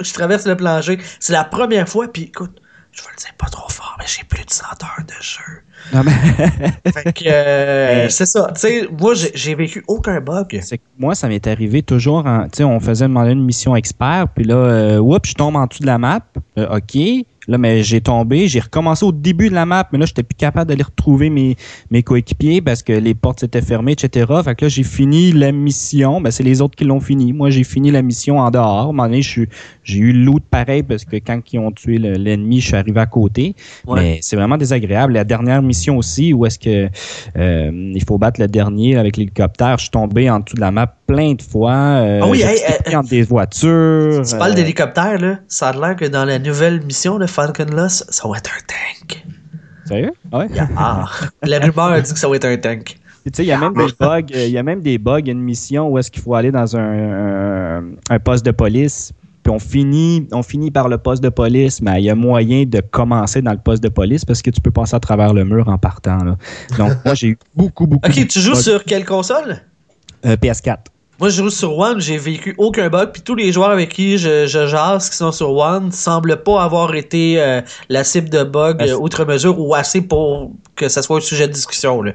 je traverse le plancher. C'est la première fois, puis écoute, je vous le dire pas trop fort, mais j'ai plus de 100 heures de jeu. Non, mais... fait que, euh, c'est ça. Tu sais, moi, j'ai vécu aucun bug. Moi, ça m'est arrivé toujours Tu sais, on faisait demander une mission expert, puis là, euh, oups, je tombe en dessous de la map. Euh, OK. Là, mais j'ai tombé, j'ai recommencé au début de la map, mais là, j'étais plus capable d'aller retrouver mes, mes coéquipiers parce que les portes étaient fermées, etc. Fait que là, j'ai fini la mission. Ben, c'est les autres qui l'ont fini. Moi, j'ai fini la mission en dehors. À un moment donné, j'ai eu le loot pareil parce que quand ils ont tué l'ennemi, je suis arrivé à côté. Mais c'est vraiment désagréable. La dernière mission aussi, où est-ce que euh, il faut battre le dernier avec l'hélicoptère, je suis tombé en dessous de la map plein de fois. Euh, ah oui, hey, des voitures. Tu parles euh, d'hélicoptère, là. Ça a l'air que dans la nouvelle mission de Falcon Lost, ça va être un tank. Sérieux? Ah ouais? Ah, la rumeur a dit que ça va être un tank. Tu sais, il y a même des bugs, il y a même des bugs, une mission où est-ce qu'il faut aller dans un, un, poste de police, puis on finit, on finit par le poste de police, mais il y a moyen de commencer dans le poste de police parce que tu peux passer à travers le mur en partant. Là. Donc, moi, j'ai eu beaucoup, beaucoup. Ok, tu joues sur quelle console? Euh, PS4. Moi, je joue sur One, j'ai vécu aucun bug, puis tous les joueurs avec qui je, je jase qui sont sur One semblent pas avoir été euh, la cible de bugs ben, outre mesure ou assez pour que ça soit un sujet de discussion. Là.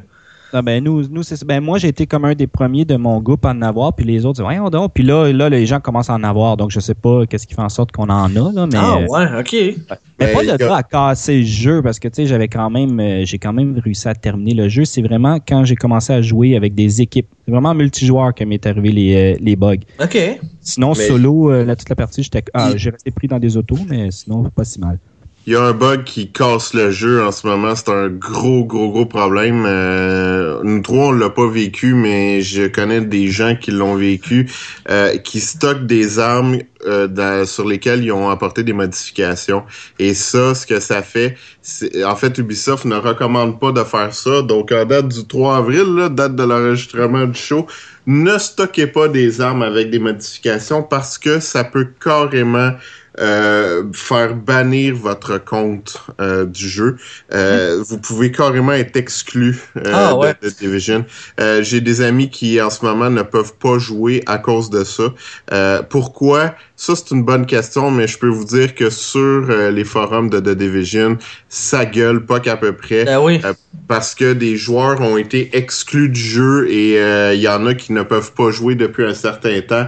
Ah, ben nous, nous ben moi j'ai été comme un des premiers de mon groupe à en avoir, puis les autres, voyons donc. Puis là, là, les gens commencent à en avoir, donc je sais pas qu'est-ce qui fait en sorte qu'on en a. Là, mais, ah ouais, ok. Mais pas de là à casser le jeu, parce que tu sais, j'avais quand même euh, j'ai quand même réussi à terminer le jeu. C'est vraiment quand j'ai commencé à jouer avec des équipes. C'est vraiment multijoueur que m'est arrivé les, euh, les bugs. OK. Sinon, solo, euh, là, toute la partie, j'étais. Ah, j'ai resté pris dans des autos, mais sinon, pas si mal. Il y a un bug qui casse le jeu en ce moment. C'est un gros, gros, gros problème. Euh, nous trois, on l'a pas vécu, mais je connais des gens qui l'ont vécu, euh, qui stockent des armes euh, sur lesquelles ils ont apporté des modifications. Et ça, ce que ça fait, en fait, Ubisoft ne recommande pas de faire ça. Donc, en date du 3 avril, date de l'enregistrement du show, ne stockez pas des armes avec des modifications parce que ça peut carrément euh, faire bannir votre compte euh, du jeu. Euh, vous pouvez carrément être exclu ah, de, Division. J'ai des amis qui en ce moment ne peuvent pas jouer à cause de ça. pourquoi? Ça, c'est une bonne question, mais je peux vous dire que sur les forums de The Division, ça gueule pas qu'à peu près. Ben oui. parce que des joueurs ont été exclus du jeu et il y en a qui ne peuvent pas jouer depuis un certain temps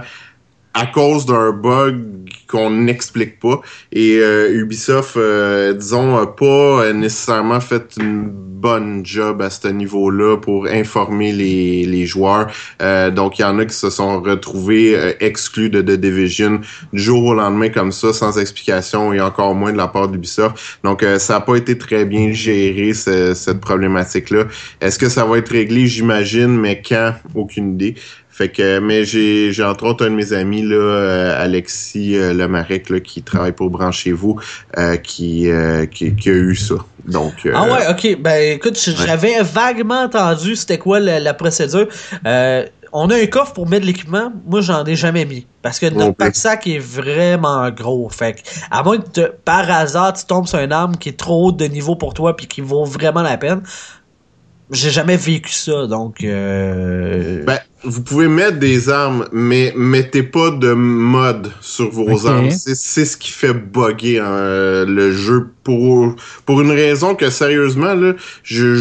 à cause d'un bug qu'on n'explique pas. Et euh, Ubisoft, euh, disons, pas nécessairement fait une bonne job à ce niveau-là pour informer les, les joueurs. Euh, donc, il y en a qui se sont retrouvés exclus de The Division du jour au lendemain comme ça, sans explication et encore moins de la part d'Ubisoft. Donc, ça n'a pas été très bien géré, cette problématique-là. Est-ce que ça va être réglé? J'imagine, mais quand? Aucune idée. Fait que, mais j'ai, j'ai entre autres un de mes amis, là, euh, Alexis euh, Lemarec, là, qui travaille pour Branchez-vous, euh, qui, qui, qui, a eu ça. Donc, ah ouais, ok. Ben écoute, j'avais vaguement entendu c'était quoi la, procédure. on a un coffre pour mettre de l'équipement. Moi, j'en ai jamais mis. Parce que notre pack-sac est vraiment gros. Fait que, à moins que par hasard, tu tombes sur une arme qui est trop haute de niveau pour toi puis qui vaut vraiment la peine. J'ai jamais vécu ça, donc... Ben, vous pouvez mettre des armes, mais mettez pas de mode sur vos armes. C'est ce qui fait bugger hein, le jeu pour pour une raison que sérieusement là, je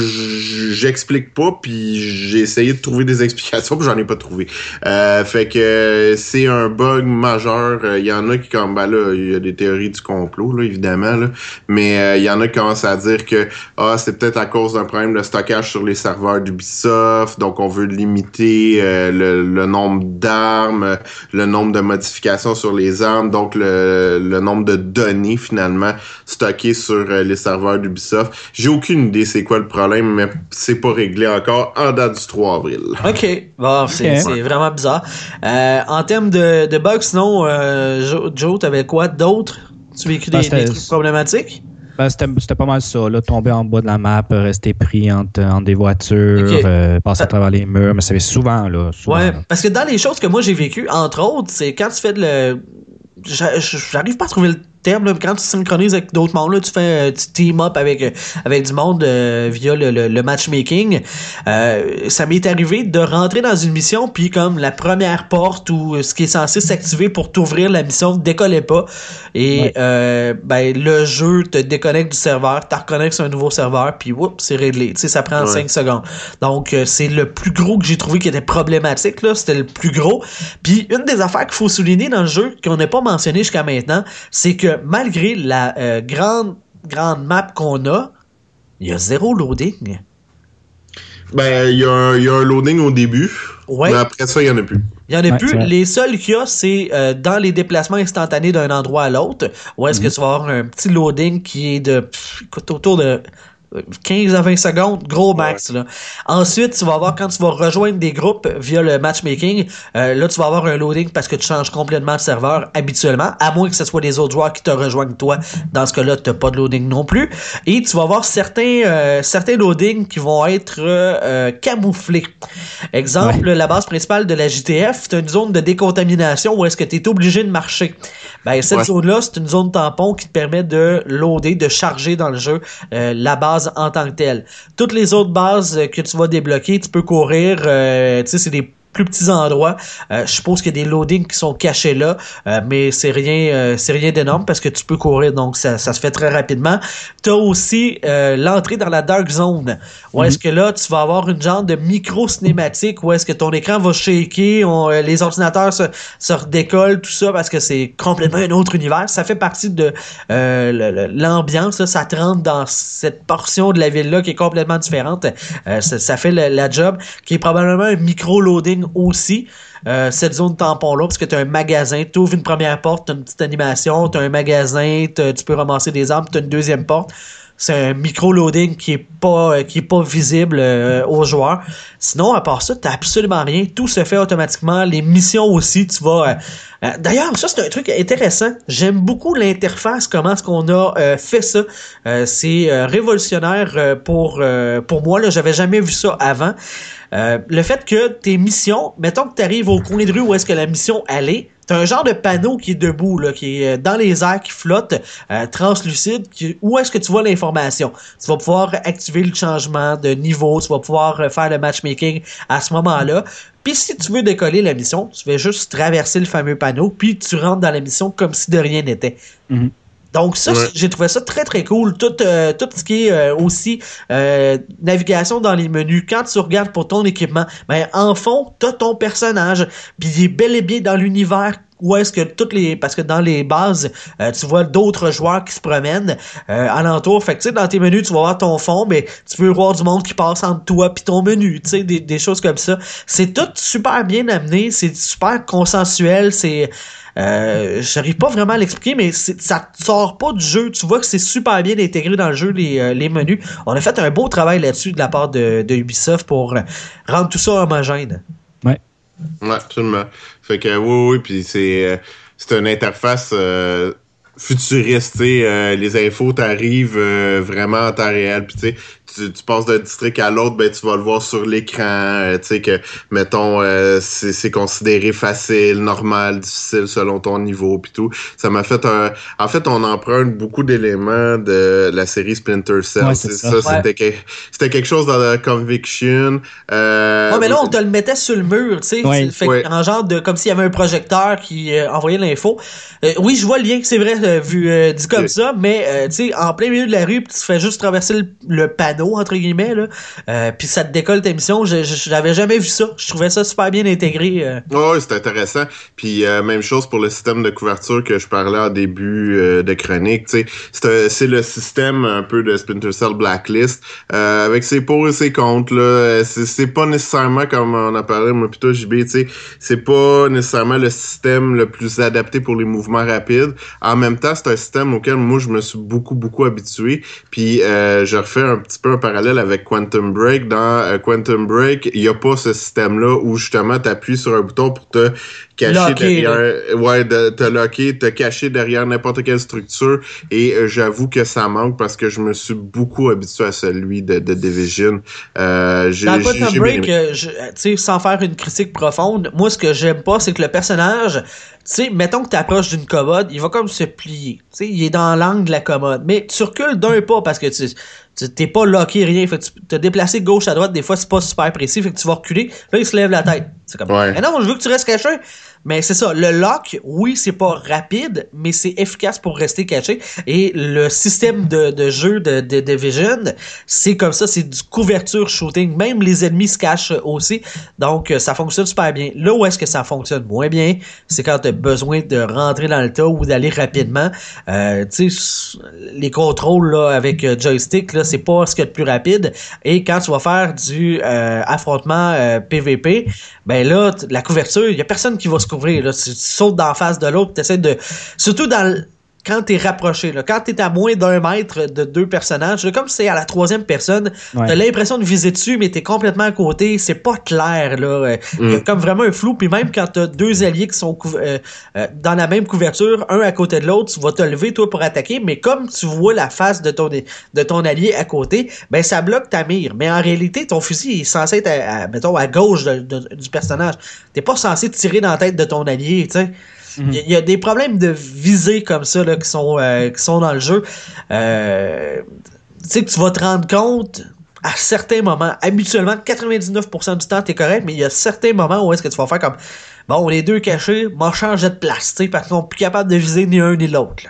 j'explique pas puis j'ai essayé de trouver des explications puis j'en ai pas trouvé. Euh, fait que c'est un bug majeur. Il y en a qui comme ben là, il y a des théories du complot là évidemment là, mais euh, il y en a qui commencent à dire que ah c'est peut-être à cause d'un problème de stockage sur les serveurs d'Ubisoft, donc on veut limiter euh, le, nombre d'armes, le nombre de modifications sur les armes, donc le, le nombre de données finalement stockées sur euh, les serveurs d'Ubisoft. J'ai aucune idée c'est quoi le problème, mais c'est pas réglé encore en date du 3 avril. OK. Bon, c'est vraiment bizarre. Euh, en termes de, de bugs, sinon, euh, Joe, t'avais quoi d'autre? Tu as vécu des, ben, trucs problématiques? Ben, c'était pas mal ça, là, tomber en bas de la map, rester pris entre, des voitures, passer à travers les murs, mais ça fait souvent, là. ouais, parce que dans les choses que moi j'ai vécues, entre autres, c'est quand tu fais de le. J'arrive pas à trouver le quand tu synchronises avec d'autres mondes, là, tu fais tu team up avec, euh, avec du monde euh, via le, le, matchmaking. Euh, ça m'est arrivé de rentrer dans une mission, puis comme la première porte ou ce qui est censé s'activer pour t'ouvrir la mission ne décollait pas. Et ben, le jeu te déconnecte du serveur, tu reconnectes sur un nouveau serveur, puis whoop, c'est réglé. Tu sais, ça prend 5 secondes. Donc, c'est le plus gros que j'ai trouvé qui était problématique. là C'était le plus gros. Puis, une des affaires qu'il faut souligner dans le jeu, qu'on n'a pas mentionné jusqu'à maintenant, c'est que que malgré la grande, grande map qu'on a, il y a zéro loading. Ben, il y, a un loading au début. Mais après ça, il n'y en a plus. Il n'y en a plus. Les seuls qu'il y a, c'est euh, dans les déplacements instantanés d'un endroit à l'autre, où est-ce que mhm. tu vas avoir un petit loading qui est de écoute, autour de 15 à 20 secondes, gros max. Là. Ensuite, tu vas voir quand tu vas rejoindre des groupes via le matchmaking, euh, là, tu vas avoir un loading parce que tu changes complètement de serveur habituellement, à moins que ce soit des autres joueurs qui te rejoignent toi. Dans ce cas-là, tu n'as pas de loading non plus. Et tu vas avoir certains, euh, certains loadings qui vont être euh, camouflés. Exemple, la base principale de la JTF, c'est une zone de décontamination où est-ce que tu es obligé de marcher. Ben, cette zone-là, c'est une zone tampon qui te permet de loader, de charger dans le jeu la base en tant que telle. Toutes les autres bases que tu vas débloquer, tu peux courir, euh, tu sais, c'est des plus petits endroits. Euh, je suppose qu'il y a des loadings qui sont cachés là, euh, mais c'est rien, euh, c'est rien d'énorme parce que tu peux courir, donc ça, ça se fait très rapidement. Tu as aussi l'entrée dans la dark zone, où est-ce mhm. que là tu vas avoir une genre de micro cinématique, où est-ce que ton écran va shaker, les ordinateurs se, se redécollent, tout ça parce que c'est complètement un autre univers. Ça fait partie de l'ambiance, ça te rentre dans cette portion de la ville là qui est complètement différente. Ça, ça, fait la job, qui est probablement un micro aussi. Euh, cette zone tampon-là, parce que tu as un magasin, tu ouvres une première porte, tu as une petite animation, tu as un magasin, tu peux ramasser des armes, tu as une deuxième porte. C'est un micro-loading qui est pas euh, qui est pas visible euh, aux joueurs. Sinon, à part ça, t'as absolument rien. Tout se fait automatiquement. Les missions aussi, tu vas. D'ailleurs, ça c'est un truc intéressant. J'aime beaucoup l'interface, comment est-ce qu'on a fait ça. c'est révolutionnaire pour pour moi. Là, j'avais jamais vu ça avant. Euh, le fait que tes missions, mettons que tu arrives au coin de rue où est-ce que la mission allait, t'as un genre de panneau qui est debout, qui est euh, dans les airs, qui flotte, euh, translucide, où est-ce que tu vois l'information? Tu vas pouvoir activer le changement de niveau, tu vas pouvoir faire le matchmaking à ce moment-là. Puis si tu veux décoller la mission, tu vas juste traverser le fameux panneau, puis tu rentres dans la mission comme si de rien n'était. Mm-hmm. Donc ça, j'ai trouvé ça très très cool. Tout, euh, tout ce qui est euh, aussi euh, navigation dans les menus. Quand tu regardes pour ton équipement, ben en fond, t'as ton personnage, puis il est bel et bien dans l'univers où est-ce que toutes les parce que dans les bases tu vois d'autres joueurs qui se promènent euh, alentour fait que tu sais dans tes menus tu vas voir ton fond mais tu veux voir du monde qui passe entre toi puis ton menu tu sais des, des choses comme ça c'est tout super bien amené c'est super consensuel c'est euh, J'arrive pas vraiment à l'expliquer, mais ça sort pas du jeu. Tu vois que c'est super bien intégré dans le jeu, les, euh, les menus. On a fait un beau travail là-dessus de la part de, de, Ubisoft pour rendre tout ça homogène. Ouais. Ouais, absolument. Fait que oui, oui, puis c'est euh, c'est une interface euh, futuriste, euh, les infos t'arrivent vraiment en temps réel, puis tu sais, tu, passes d'un district à l'autre, ben tu vas le voir sur l'écran, euh, tu sais que mettons euh, c'est considéré facile, normal, difficile selon ton niveau puis tout. Ça m'a fait un en fait on emprunte beaucoup d'éléments de la série Splinter Cell, c'est ça, c'était c'était quelque chose dans la Conviction. Euh, mais là on te le mettait sur le mur, tu sais, fait en genre de comme s'il y avait un projecteur qui euh, envoyait l'info. oui, je vois le lien que c'est vrai vu dit comme ça, mais tu sais en plein milieu de la rue, tu fais juste traverser le, le entre guillemets, là. Euh, puis ça te décolle ta mission. J'avais jamais vu ça. Je trouvais ça super bien intégré. Euh. oui, c'est intéressant. Puis euh, même chose pour le système de couverture que je parlais en début de chronique. C'est le système un peu de Splinter Cell Blacklist avec ses pour et ses contre. Là. C'est pas nécessairement comme on a parlé, moi plutôt JB, c'est pas nécessairement le système le plus adapté pour les mouvements rapides. En même temps, c'est un système auquel moi je me suis beaucoup, beaucoup habitué. Puis je refais un petit peu parallèle avec Quantum Break. Dans euh, Quantum Break, il n'y a pas ce système-là où justement tu appuies sur un bouton pour te cacher derrière. Ouais, de, te locker, te cacher derrière n'importe quelle structure. Et euh, j'avoue que ça manque parce que je me suis beaucoup habitué à celui de, de Division. Euh, Dans Quantum Break, euh, sans faire une critique profonde, moi ce que j'aime pas, c'est que le personnage sais, mettons que tu approches d'une commode, il va comme se plier. Tu sais, il est dans l'angle de la commode. Mais tu recules d'un pas parce que tu, Tu t'es pas locké rien. Fait que tu te déplacer gauche à droite, des fois, c'est pas super précis. Fait que tu vas reculer. Là, il se lève la tête. C'est comme. Ouais. Mais non, je veux que tu restes caché. Mais c'est ça, le lock, oui, c'est pas rapide, mais c'est efficace pour rester caché. Et le système de, de jeu de, de Division, c'est comme ça, c'est du couverture shooting. Même les ennemis se cachent aussi. Donc, euh, ça fonctionne super bien. Là où est-ce que ça fonctionne moins bien, c'est quand tu as besoin de rentrer dans le tas ou d'aller rapidement. Euh, tu sais, les contrôles là, avec euh, joystick, là, c'est pas ce qu'il y a de plus rapide. Et quand tu vas faire du affrontement PVP, ben là, la couverture, il y a personne qui va se couvrir. Là. Tu, sautes d'en face de l'autre, tu essaies de. Surtout dans quand t'es rapproché, là, quand t'es à moins d'un mètre de deux personnages, là, comme c'est à la troisième personne, Ouais. t'as l'impression de viser dessus, mais t'es complètement à côté, c'est pas clair, là. Euh, Il y a comme vraiment un flou, puis même quand t'as deux alliés qui sont euh, euh, dans la même couverture, un à côté de l'autre, tu vas te lever, toi, pour attaquer, mais comme tu vois la face de ton, de ton allié à côté, ben ça bloque ta mire. Mais en réalité, ton fusil est censé être, à, à- mettons, à gauche de- de- du personnage. T'es pas censé tirer dans la tête de ton allié, tu sais. Il y, a- il y a des problèmes de visée comme ça là, qui, sont, euh, qui sont dans le jeu. Euh, tu sais que tu vas te rendre compte à certains moments, habituellement, 99% du temps, t'es correct, mais il y a certains moments où est-ce que tu vas faire comme bon, on est deux cachés, m'en changer de place, tu sais, parce qu'on est plus capable de viser ni un ni l'autre.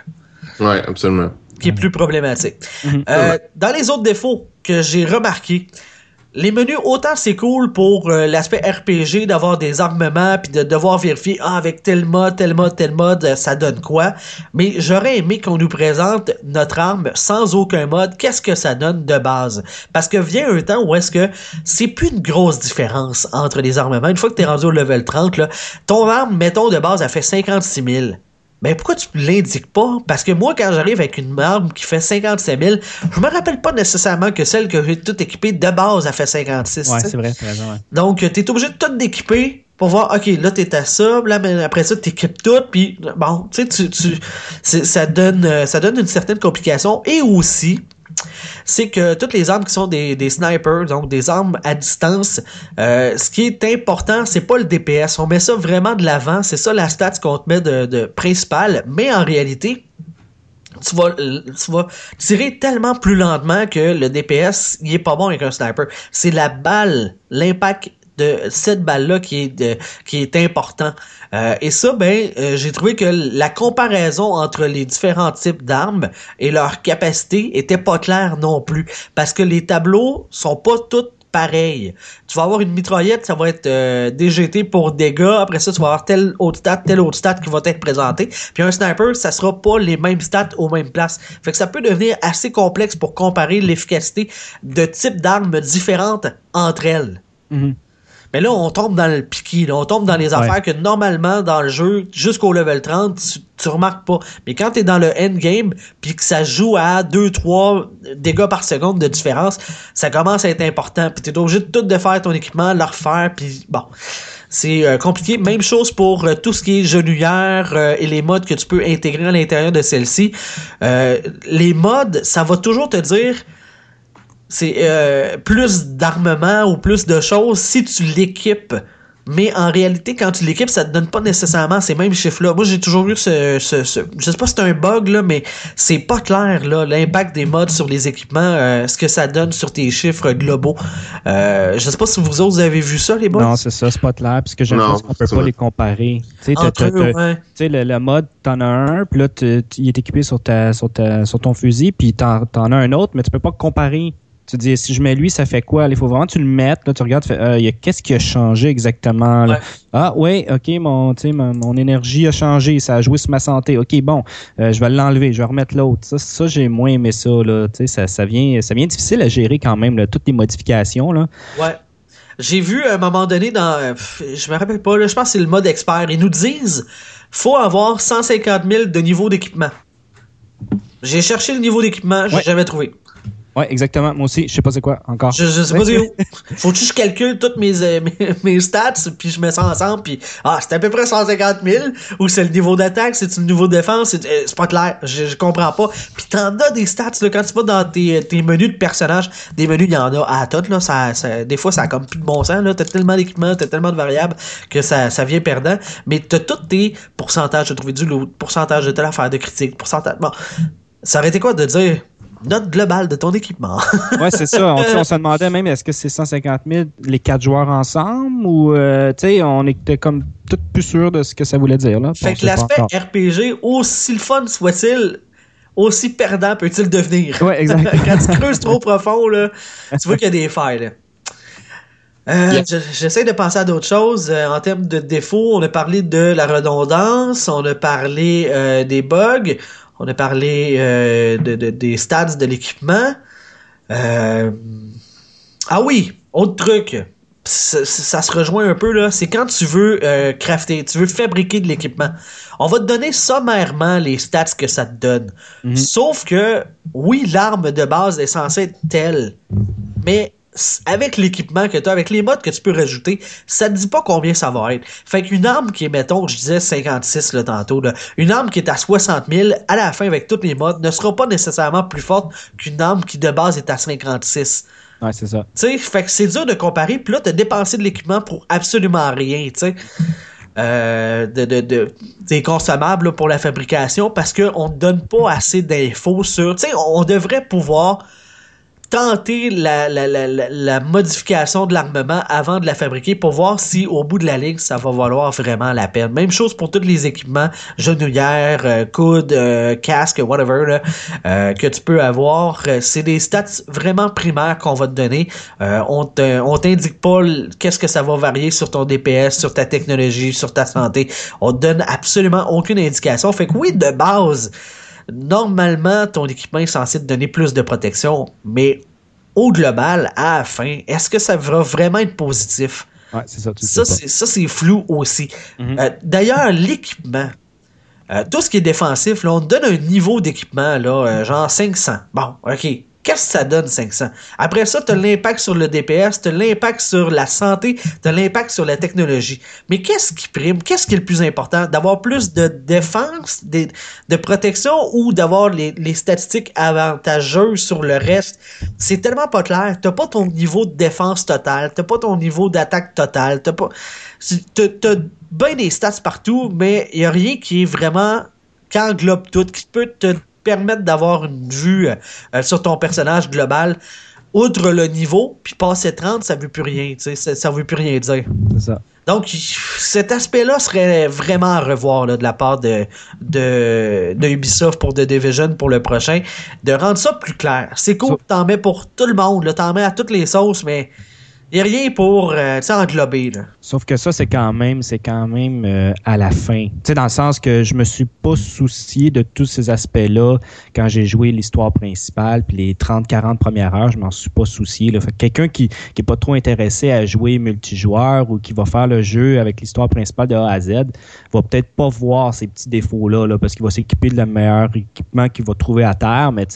Ouais, absolument. qui est plus problématique. Mhm. Euh, dans les autres défauts que j'ai remarqué, les menus, autant c'est cool pour euh, l'aspect RPG d'avoir des armements puis de devoir vérifier ah, avec tel mode, tel mode, tel mode, euh, ça donne quoi? Mais j'aurais aimé qu'on nous présente notre arme sans aucun mode, qu'est-ce que ça donne de base? Parce que vient un temps où est-ce que c'est plus une grosse différence entre les armements. Une fois que t'es rendu au level 30, là, ton arme, mettons de base, elle fait 56 000. Ben pourquoi tu l'indiques pas? Parce que moi, quand j'arrive avec une arme qui fait 57 000, je me rappelle pas nécessairement que celle que j'ai toute équipée de base a fait 56. Ouais, c'est vrai, t'as raison. ouais. Donc, tu es obligé de tout d'équiper pour voir, OK, là, t'es à ça, là, mais après ça, t'équipes tout, puis bon, tu sais, tu, c'est- ça donne, euh, ça donne une certaine complication. Et aussi, c'est que toutes les armes qui sont des, snipers, donc des armes à distance, euh, ce qui est important, c'est pas le DPS. On met ça vraiment de l'avant. C'est ça la stat qu'on te met de, principale. Mais en réalité, tu vas, tirer tellement plus lentement que le DPS, il est pas bon avec un sniper. C'est la balle, l'impact de cette balle-là qui est important. Euh, et ça, ben, euh, j'ai trouvé que la comparaison entre les différents types d'armes et leur capacité était pas claire non plus, parce que les tableaux sont pas tous pareils. Tu vas avoir une mitraillette, ça va être euh, DGT pour dégâts. Après ça, tu vas avoir tel autre stat, tel autre stat qui va être présenté. Puis un sniper, ça sera pas les mêmes stats aux mêmes places. Fait que ça peut devenir assez complexe pour comparer l'efficacité de types d'armes différentes entre elles. Mhm. Mais là, on tombe dans le piqué, là. on tombe dans les affaires que normalement dans le jeu, jusqu'au level 30, tu, tu remarques pas. Mais quand tu es dans le endgame, puis que ça joue à 2-3 dégâts par seconde de différence, ça commence à être important. Puis tu es obligé de tout de faire ton équipement, le refaire, puis bon. C'est euh, compliqué. Même chose pour euh, tout ce qui est genouillère euh, et les modes que tu peux intégrer à l'intérieur de celle-ci. Euh, les modes, ça va toujours te dire c'est euh, plus d'armement ou plus de choses si tu l'équipes. Mais en réalité, quand tu l'équipes, ça te donne pas nécessairement ces mêmes chiffres-là. Moi, j'ai toujours eu ce, ce, ce- je sais pas si c'est un bug là, mais c'est pas clair là l'impact des modes sur les équipements, euh, ce que ça donne sur tes chiffres globaux. Euh, je sais pas si vous autres vous avez vu ça les boys. Non, c'est ça, c'est pas clair, puisque j'ai Non, l'impression qu'on peut pas les comparer. Tu sais, le, le mode, t'en as un, puis là, tu- tu- il est équipé sur, ta, sur, ta, sur ton fusil, puis t'en, t'en as un autre, mais tu peux pas comparer. Tu dis, si je mets lui, ça fait quoi? Il faut vraiment que tu le mettes, là, tu regardes, tu fais, euh, qu'est-ce qui a changé exactement? là? Ouais. Ah, oui, OK, mon, mon, mon énergie a changé, ça a joué sur ma santé. OK, bon, euh, je vais l'enlever, je vais remettre l'autre. Ça, ça j'ai moins aimé ça, là. Tu sais, ça, ça, vient, ça vient difficile à gérer quand même, là, toutes les modifications, là. Ouais. J'ai vu à un moment donné dans. euh, Je me rappelle pas, là, je pense que c'est le mode expert. Ils nous disent faut avoir 150 000 de niveau d'équipement. J'ai cherché le niveau d'équipement, j'ai Ouais. jamais trouvé. Ouais, exactement. Moi aussi, je sais pas c'est quoi encore. Je, je sais pas c'est où. Faut que je calcule toutes mes, euh, mes, mes stats, puis je mets ça ensemble, puis ah, c'est à peu près 150 000, ou c'est le niveau d'attaque, c'est le niveau de défense, c'est euh, c'est pas clair, je, je comprends pas. Puis t'en as des stats, là, quand tu vas dans tes, tes menus de personnages, des menus, il y en a à tout, là, ça, ça- des fois, ça a comme plus de bon sens, là, t'as tellement d'équipements, t'as tellement de variables, que ça, ça vient perdant, mais t'as tous tes pourcentages de trouver du loot, pourcentage de telle affaire, de critique, pourcentage, bon, ça aurait été quoi de dire, note globale de ton équipement. ouais, c'est ça. On, se demandait même est-ce que c'est 150 000 les quatre joueurs ensemble ou, euh, tu sais, on était comme tout plus sûr de ce que ça voulait dire. Là. Fait que l'aspect RPG, aussi le fun soit-il, aussi perdant peut-il devenir. Ouais, exact. Quand tu creuses trop profond, là, tu vois qu'il y a des failles. Là. Euh, j'essaie de penser à d'autres choses. Euh, en termes de défauts, on a parlé de la redondance, on a parlé euh, des bugs, on a parlé de, des stats de l'équipement. ah oui, autre truc. Ça, se rejoint un peu là, c'est quand tu veux crafter, tu veux fabriquer de l'équipement. On va te donner sommairement les stats que ça te donne. Mhm. Sauf que oui, l'arme de base est censée être telle, mais avec l'équipement que tu as, avec les modes que tu peux rajouter, ça te dit pas combien ça va être. Fait qu'une arme qui est, mettons, je disais 56 là, tantôt, une arme qui est à 60 000, à la fin, avec tous les modes, ne sera pas nécessairement plus forte qu'une arme qui de base est à 56. Ouais, c'est ça. Tu sais, fait que c'est dur de comparer, puis là, t'as dépensé de l'équipement pour absolument rien, tu sais. Euh, de, de, de, des consommables pour la fabrication parce qu'on ne donne pas assez d'infos sur. Tu sais, on devrait pouvoir tenter la, la, la, la, modification de l'armement avant de la fabriquer pour voir si au bout de la ligne ça va valoir vraiment la peine. Même chose pour tous les équipements, genouillères, euh, coudes, euh, casque, whatever, euh, que tu peux avoir. Euh, c'est des stats vraiment primaires qu'on va te donner. on t'indique pas qu'est-ce que ça va varier sur ton DPS, sur ta technologie, sur ta santé. On te donne absolument aucune indication. Fait que oui, de base, normalement, ton équipement est censé te donner plus de protection, mais au global, à la fin, est-ce que ça va vraiment être positif? Ouais, c'est ça. ça, c'est flou aussi. Mm-hmm. Euh, d'ailleurs, l'équipement, euh, tout ce qui est défensif, là, on te donne un niveau d'équipement, là, euh, genre 500. Bon, OK. Qu'est-ce que ça donne 500? Après ça, tu as l'impact sur le DPS, tu as l'impact sur la santé, tu as l'impact sur la technologie. Mais qu'est-ce qui prime? Qu'est-ce qui est le plus important? D'avoir plus de défense, de, protection ou d'avoir les, statistiques avantageuses sur le reste? C'est tellement pas clair. T'as pas ton niveau de défense total, t'as pas ton niveau d'attaque total, t'as pas... T'as bien des stats partout, mais il a rien qui est vraiment qui englobe tout, qui peut te permettre d'avoir une vue euh, sur ton personnage global. Outre le niveau, puis passer 30, ça veut plus rien, ça, ça veut plus rien dire. C'est ça. Donc, cet aspect-là serait vraiment à revoir de la part de, de, Ubisoft pour The Division pour le prochain, de rendre ça plus clair. C'est cool, t'en mets pour tout le monde, t'en mets à toutes les sauces, mais il n'y a rien pour euh, englober. Là. Sauf que ça, c'est quand même, c'est quand même euh, à la fin. Dans le sens que je me suis pas soucié de tous ces aspects-là quand j'ai joué l'histoire principale, puis les 30-40 premières heures, je m'en suis pas soucié. Là. Quelqu'un qui, qui est pas trop intéressé à jouer multijoueur ou qui va faire le jeu avec l'histoire principale de A à Z, va peut-être pas voir ces petits défauts-là, là, parce qu'il va s'équiper de le meilleur équipement qu'il va trouver à terre. Mais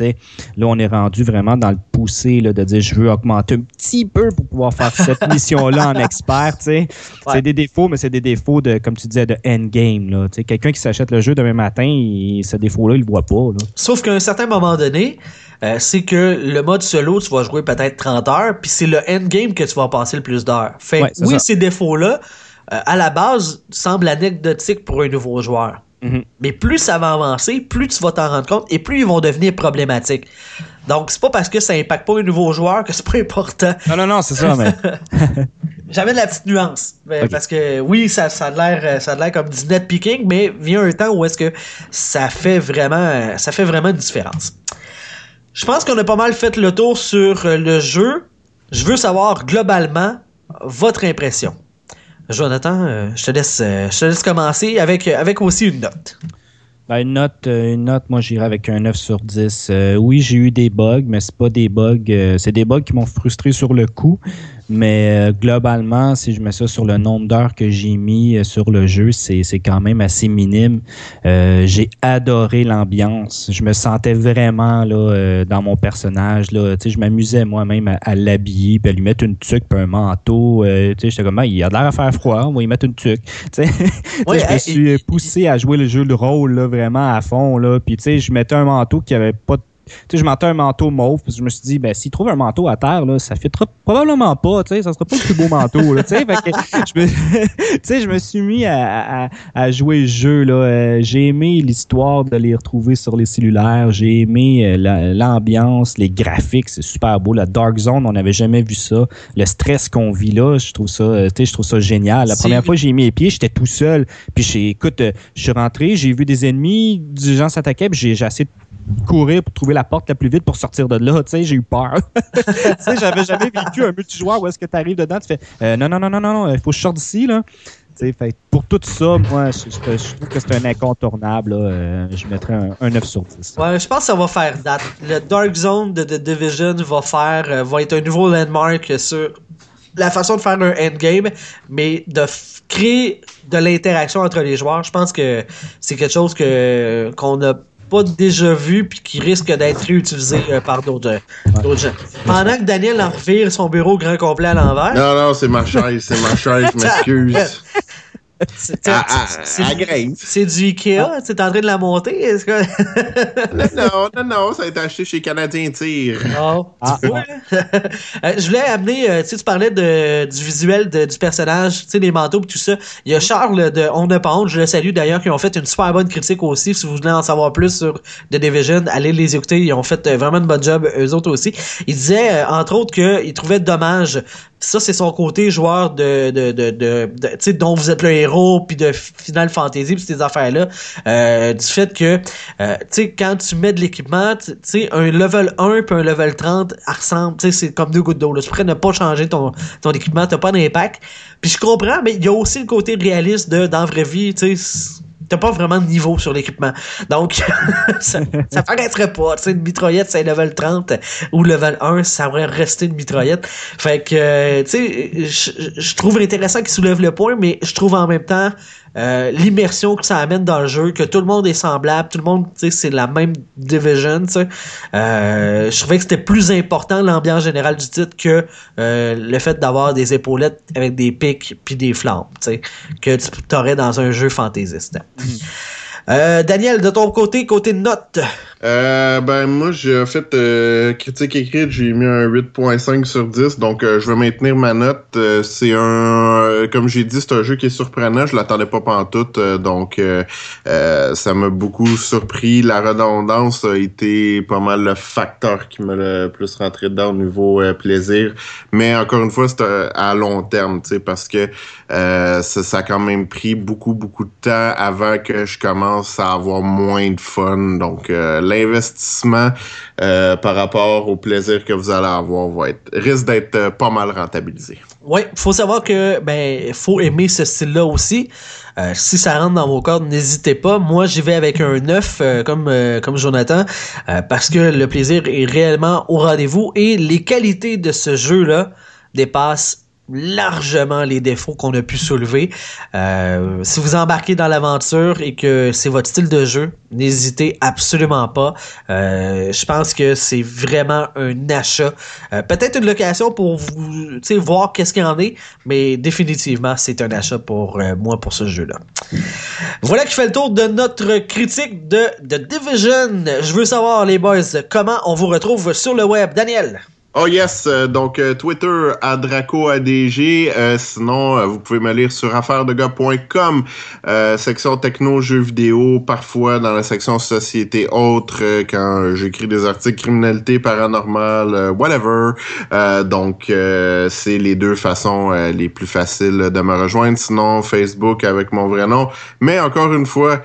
là, on est rendu vraiment dans le poussé là, de dire je veux augmenter un petit peu pour pouvoir faire cette mission-là en expert. C'est des défauts, mais c'est des défauts de, comme tu disais, de endgame. Quelqu'un qui s'achète le jeu demain matin, ce défaut-là, il le voit pas. Sauf qu'à un certain moment donné, euh, c'est que le mode solo, tu vas jouer peut-être 30 heures, puis c'est le endgame que tu vas passer le plus d'heures. Fait oui, ces défauts-là, euh, à la base, semblent anecdotiques pour un nouveau joueur. Mm-hmm. Mais plus ça va avancer, plus tu vas t'en rendre compte et plus ils vont devenir problématiques. Donc, c'est pas parce que ça impacte pas un nouveau joueur que c'est pas important. Non, non, non, c'est ça, mais. J'avais de la petite nuance. Parce que oui, ça, ça a l'air ça a l'air comme du net picking, mais vient un temps où est-ce que ça fait vraiment ça fait vraiment une différence. Je pense qu'on a pas mal fait le tour sur le jeu. Je veux savoir globalement votre impression. Jonathan, euh, je te laisse, euh, je te laisse commencer avec, avec aussi une note. Ben, une note, euh, une note, moi j'irai avec un 9 sur 10. oui, j'ai eu des bugs, mais c'est pas des bugs. c'est des bugs qui m'ont frustré sur le coup. Mais euh, globalement, si je mets ça sur le nombre d'heures que j'ai mis euh, sur le jeu, c'est quand même assez minime. Euh, j'ai adoré l'ambiance. Je me sentais vraiment là dans mon personnage. Là. je m'amusais moi-même à, l'habiller, puis à lui mettre une tuque, puis un manteau. J'étais comme, ah, il a l'air à faire froid, on va y mettre une tuque. je me suis poussé à jouer le jeu de rôle là, vraiment à fond. Là. Puis je mettais un manteau qui avait pas de sais, je m'entends un manteau mauve, puis je me suis dit, ben, s'il trouve un manteau à terre, là, ça fitera probablement pas, tu sais, ça sera pas le plus beau manteau, là, tu sais. je me, je suis mis à, à, à jouer le jeu, là. Euh, j'ai aimé l'histoire de les retrouver sur les cellulaires, j'ai aimé euh, l'ambiance, les graphiques, c'est super beau. La Dark Zone, on n'avait jamais vu ça. Le stress qu'on vit là, je trouve ça, tu sais, je trouve ça génial. La première fois que j'ai mis les pieds, j'étais tout seul, puis j'ai, écoute, je suis rentré, j'ai vu des ennemis, des gens s'attaquaient, puis j'ai essayé de courir pour trouver la porte la plus vite pour sortir de là. Tu sais, j'ai eu peur. tu sais, j'avais jamais vécu un multijoueur où est-ce que tu arrives dedans, tu fais euh, non, non, non, non, non, il faut que je sorte d'ici, là. Fait, pour tout ça, moi, je, trouve que c'est un incontournable. Euh, je mettrais un, 9 sur 10. Ouais, je pense que ça va faire date. Le Dark Zone de The Division va faire euh, va être un nouveau landmark sur la façon de faire un endgame, mais de créer de l'interaction entre les joueurs, je pense que c'est quelque chose qu'on n'a pas déjà vu puis qui risque d'être réutilisé euh, par d'autres gens. Pendant que Daniel en revire son bureau grand complet à l'envers. Non, non, c'est ma chaise, c'est ma chaise, je m'excuse. C'est du Ikea? Tu es en train de la monter? non, non, non, ça a été acheté chez Canadien Tire. Oh, ah, euh, je voulais amener, euh, tu parlais de, du visuel du personnage, tu sais, les manteaux et tout ça. Il y a Charles de On ne Pond, je le salue d'ailleurs, qui ont fait une super bonne critique aussi. Si vous voulez en savoir plus sur The Division, allez les écouter. Ils ont fait euh, vraiment une bonne job, eux autres aussi. Il disait, entre autres, qu'ils trouvaient dommage ça, c'est son côté joueur de, de, de, de, tu sais, dont vous êtes le héros, puis de Final Fantasy, puis ces affaires-là. Euh, du fait que, euh, tu sais, quand tu mets de l'équipement, tu sais, un level 1 puis un level 30 ressemble, tu sais, c'est comme deux gouttes d'eau. Tu pourrais ne pas changer ton, ton équipement, t'as pas d'impact. Puis je comprends, mais il y a aussi le côté réaliste de, dans la vraie vie, tu sais, t'as pas vraiment de niveau sur l'équipement. Donc, ça, ça paraîtrait pas. Tu une mitraillette, c'est level 30 ou level 1, ça devrait rester une mitraillette. Fait que, euh, tu sais, je trouve intéressant qu'il soulève le point, mais je trouve en même temps euh, l'immersion que ça amène dans le jeu, que tout le monde est semblable, tout le monde, tu sais, c'est la même division, tu sais. Euh, je trouvais que c'était plus important l'ambiance générale du titre que euh, le fait d'avoir des épaulettes avec des pics puis des flammes, tu sais, que tu aurais dans un jeu fantaisiste. Euh, Daniel, de ton côté, côté note. Euh, ben moi j'ai fait euh, critique écrite, j'ai mis un 8.5 sur 10, donc euh, je vais maintenir ma note. c'est un comme j'ai dit, c'est un jeu qui est surprenant, je l'attendais pas pantoute, donc ça m'a beaucoup surpris. La redondance a été pas mal le facteur qui m'a le plus rentré dedans au niveau plaisir. Mais encore une fois, c'est à long terme, tu sais, parce que ça, ça a quand même pris beaucoup, beaucoup de temps avant que je commence à avoir moins de fun. Donc l'investissement euh, par rapport au plaisir que vous allez avoir va être, risque d'être euh, pas mal rentabilisé. Oui, faut savoir que ben faut aimer ce style-là aussi. Euh, si ça rentre dans vos cordes, n'hésitez pas. Moi, j'y vais avec un 9 comme comme Jonathan parce que le plaisir est réellement au rendez-vous et les qualités de ce jeu-là dépassent largement les défauts qu'on a pu soulever. Euh, si vous embarquez dans l'aventure et que c'est votre style de jeu, n'hésitez absolument pas. Euh, je pense que c'est vraiment un achat. Euh, peut-être une location pour vous voir qu'est-ce qu'il y en est, mais définitivement, c'est un achat pour moi pour ce jeu-là. Voilà qui fait le tour de notre critique de The Division. Je veux savoir, les boys, comment on vous retrouve sur le web? Daniel? Oh yes, euh, donc euh, Twitter à DracoADG. Euh, sinon, vous pouvez me lire sur affairesdegars.com, section techno jeux vidéo, parfois dans la section société autres quand j'écris des articles criminalité paranormale, whatever. donc c'est les deux façons les plus faciles de me rejoindre. Sinon Facebook avec mon vrai nom. Mais encore une fois,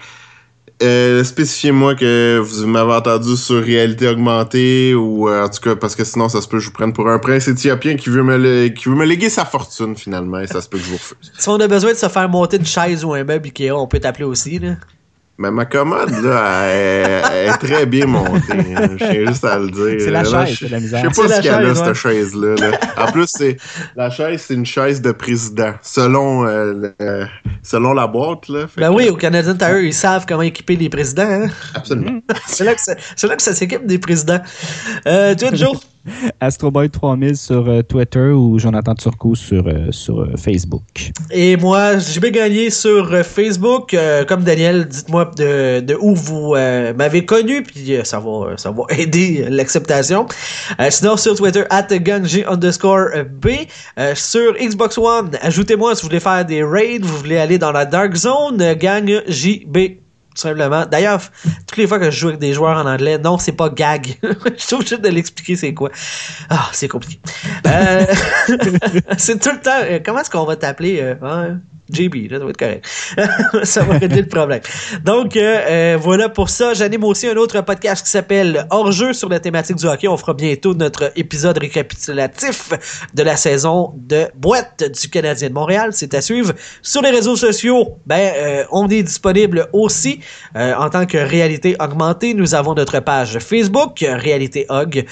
euh, spécifiez-moi que vous m'avez entendu sur réalité augmentée ou euh, en tout cas parce que sinon ça se peut que je vous prenne pour un prince éthiopien qui veut me qui veut me léguer sa fortune finalement et ça se peut que je vous refuse. Si on a besoin de se faire monter une chaise ou un meuble on peut t'appeler aussi là. Mais ma commode, là, elle, est très bien montée. Hein. Je tiens juste à le dire. C'est la chaise, c'est la misère. Je sais pas ce qu'elle a, cette chaise-là. En plus, c'est la chaise, c'est une chaise de président, selon, euh, selon la boîte. Là. ben oui, au Canadien Tire, ils savent comment équiper les présidents. Hein? Absolument. c'est là que ça, s'équipe des présidents. Euh, tu vois, Joe? Astroboy 3000 sur euh, Twitter ou Jonathan Turcot sur, euh, sur euh, Facebook. Et moi, j'ai bien gagné sur Facebook. comme Daniel, dites-moi de, où vous m'avez connu, puis ça va, ça va aider l'acceptation. sinon, sur Twitter, at underscore B. sur Xbox One, ajoutez-moi si vous voulez faire des raids, vous voulez aller dans la Dark Zone, gang JB simplement. D'ailleurs, toutes les fois que je joue avec des joueurs en anglais, non, c'est pas gag. je suis obligé de l'expliquer c'est quoi. Ah, c'est compliqué. Euh, c'est tout le temps. Euh, comment est-ce qu'on va t'appeler? Euh, hein? JB, ça va être correct. ça va régler le problème. Donc, euh, euh, voilà pour ça. J'anime aussi un autre podcast qui s'appelle Hors-jeu sur la thématique du hockey. On fera bientôt notre épisode récapitulatif de la saison de boîte du Canadien de Montréal. C'est à suivre. Sur les réseaux sociaux, ben, euh, on est disponible aussi en tant que réalité augmentée. Nous avons notre page Facebook, Réalité Hog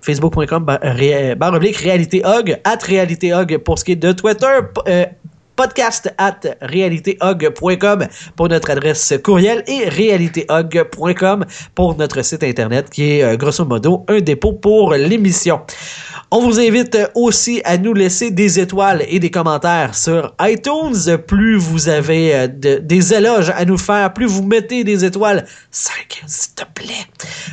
facebook.com barre réalité hog at réalité hog pour ce qui est de Twitter podcast at réalitéhog.com pour notre adresse courriel et réalitéhog.com pour notre site internet qui est euh, grosso modo un dépôt pour l'émission. On vous invite aussi à nous laisser des étoiles et des commentaires sur iTunes. Plus vous avez euh, des éloges à nous faire, plus vous mettez des étoiles, 5 s'il te plaît,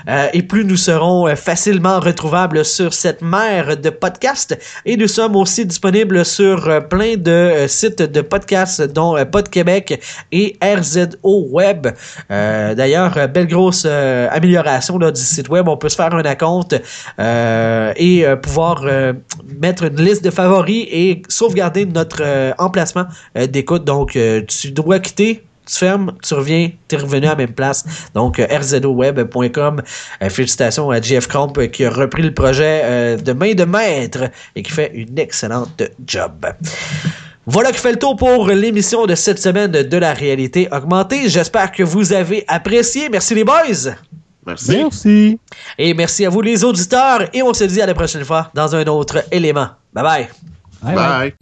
euh, et plus nous serons facilement retrouvables sur cette mer de podcasts. Et nous sommes aussi disponibles sur plein de sites de podcasts, dont Pod Québec et RZO Web. D'ailleurs, belle grosse amélioration là, du site web. On peut se faire un compte et pouvoir euh, mettre une liste de favoris et sauvegarder notre euh, emplacement euh, d'écoute. Donc, tu dois quitter, tu fermes, tu reviens, tu es revenu à la même place. Donc, rzoweb.com. félicitations à Jeff Crump qui a repris le projet de main de maître et qui fait une excellente job. Voilà qui fait le tour pour l'émission de cette semaine de la réalité augmentée. J'espère que vous avez apprécié. Merci les boys. Merci. Merci. Et merci à vous les auditeurs. Et on se dit à la prochaine fois dans un autre élément. bye. bye. bye.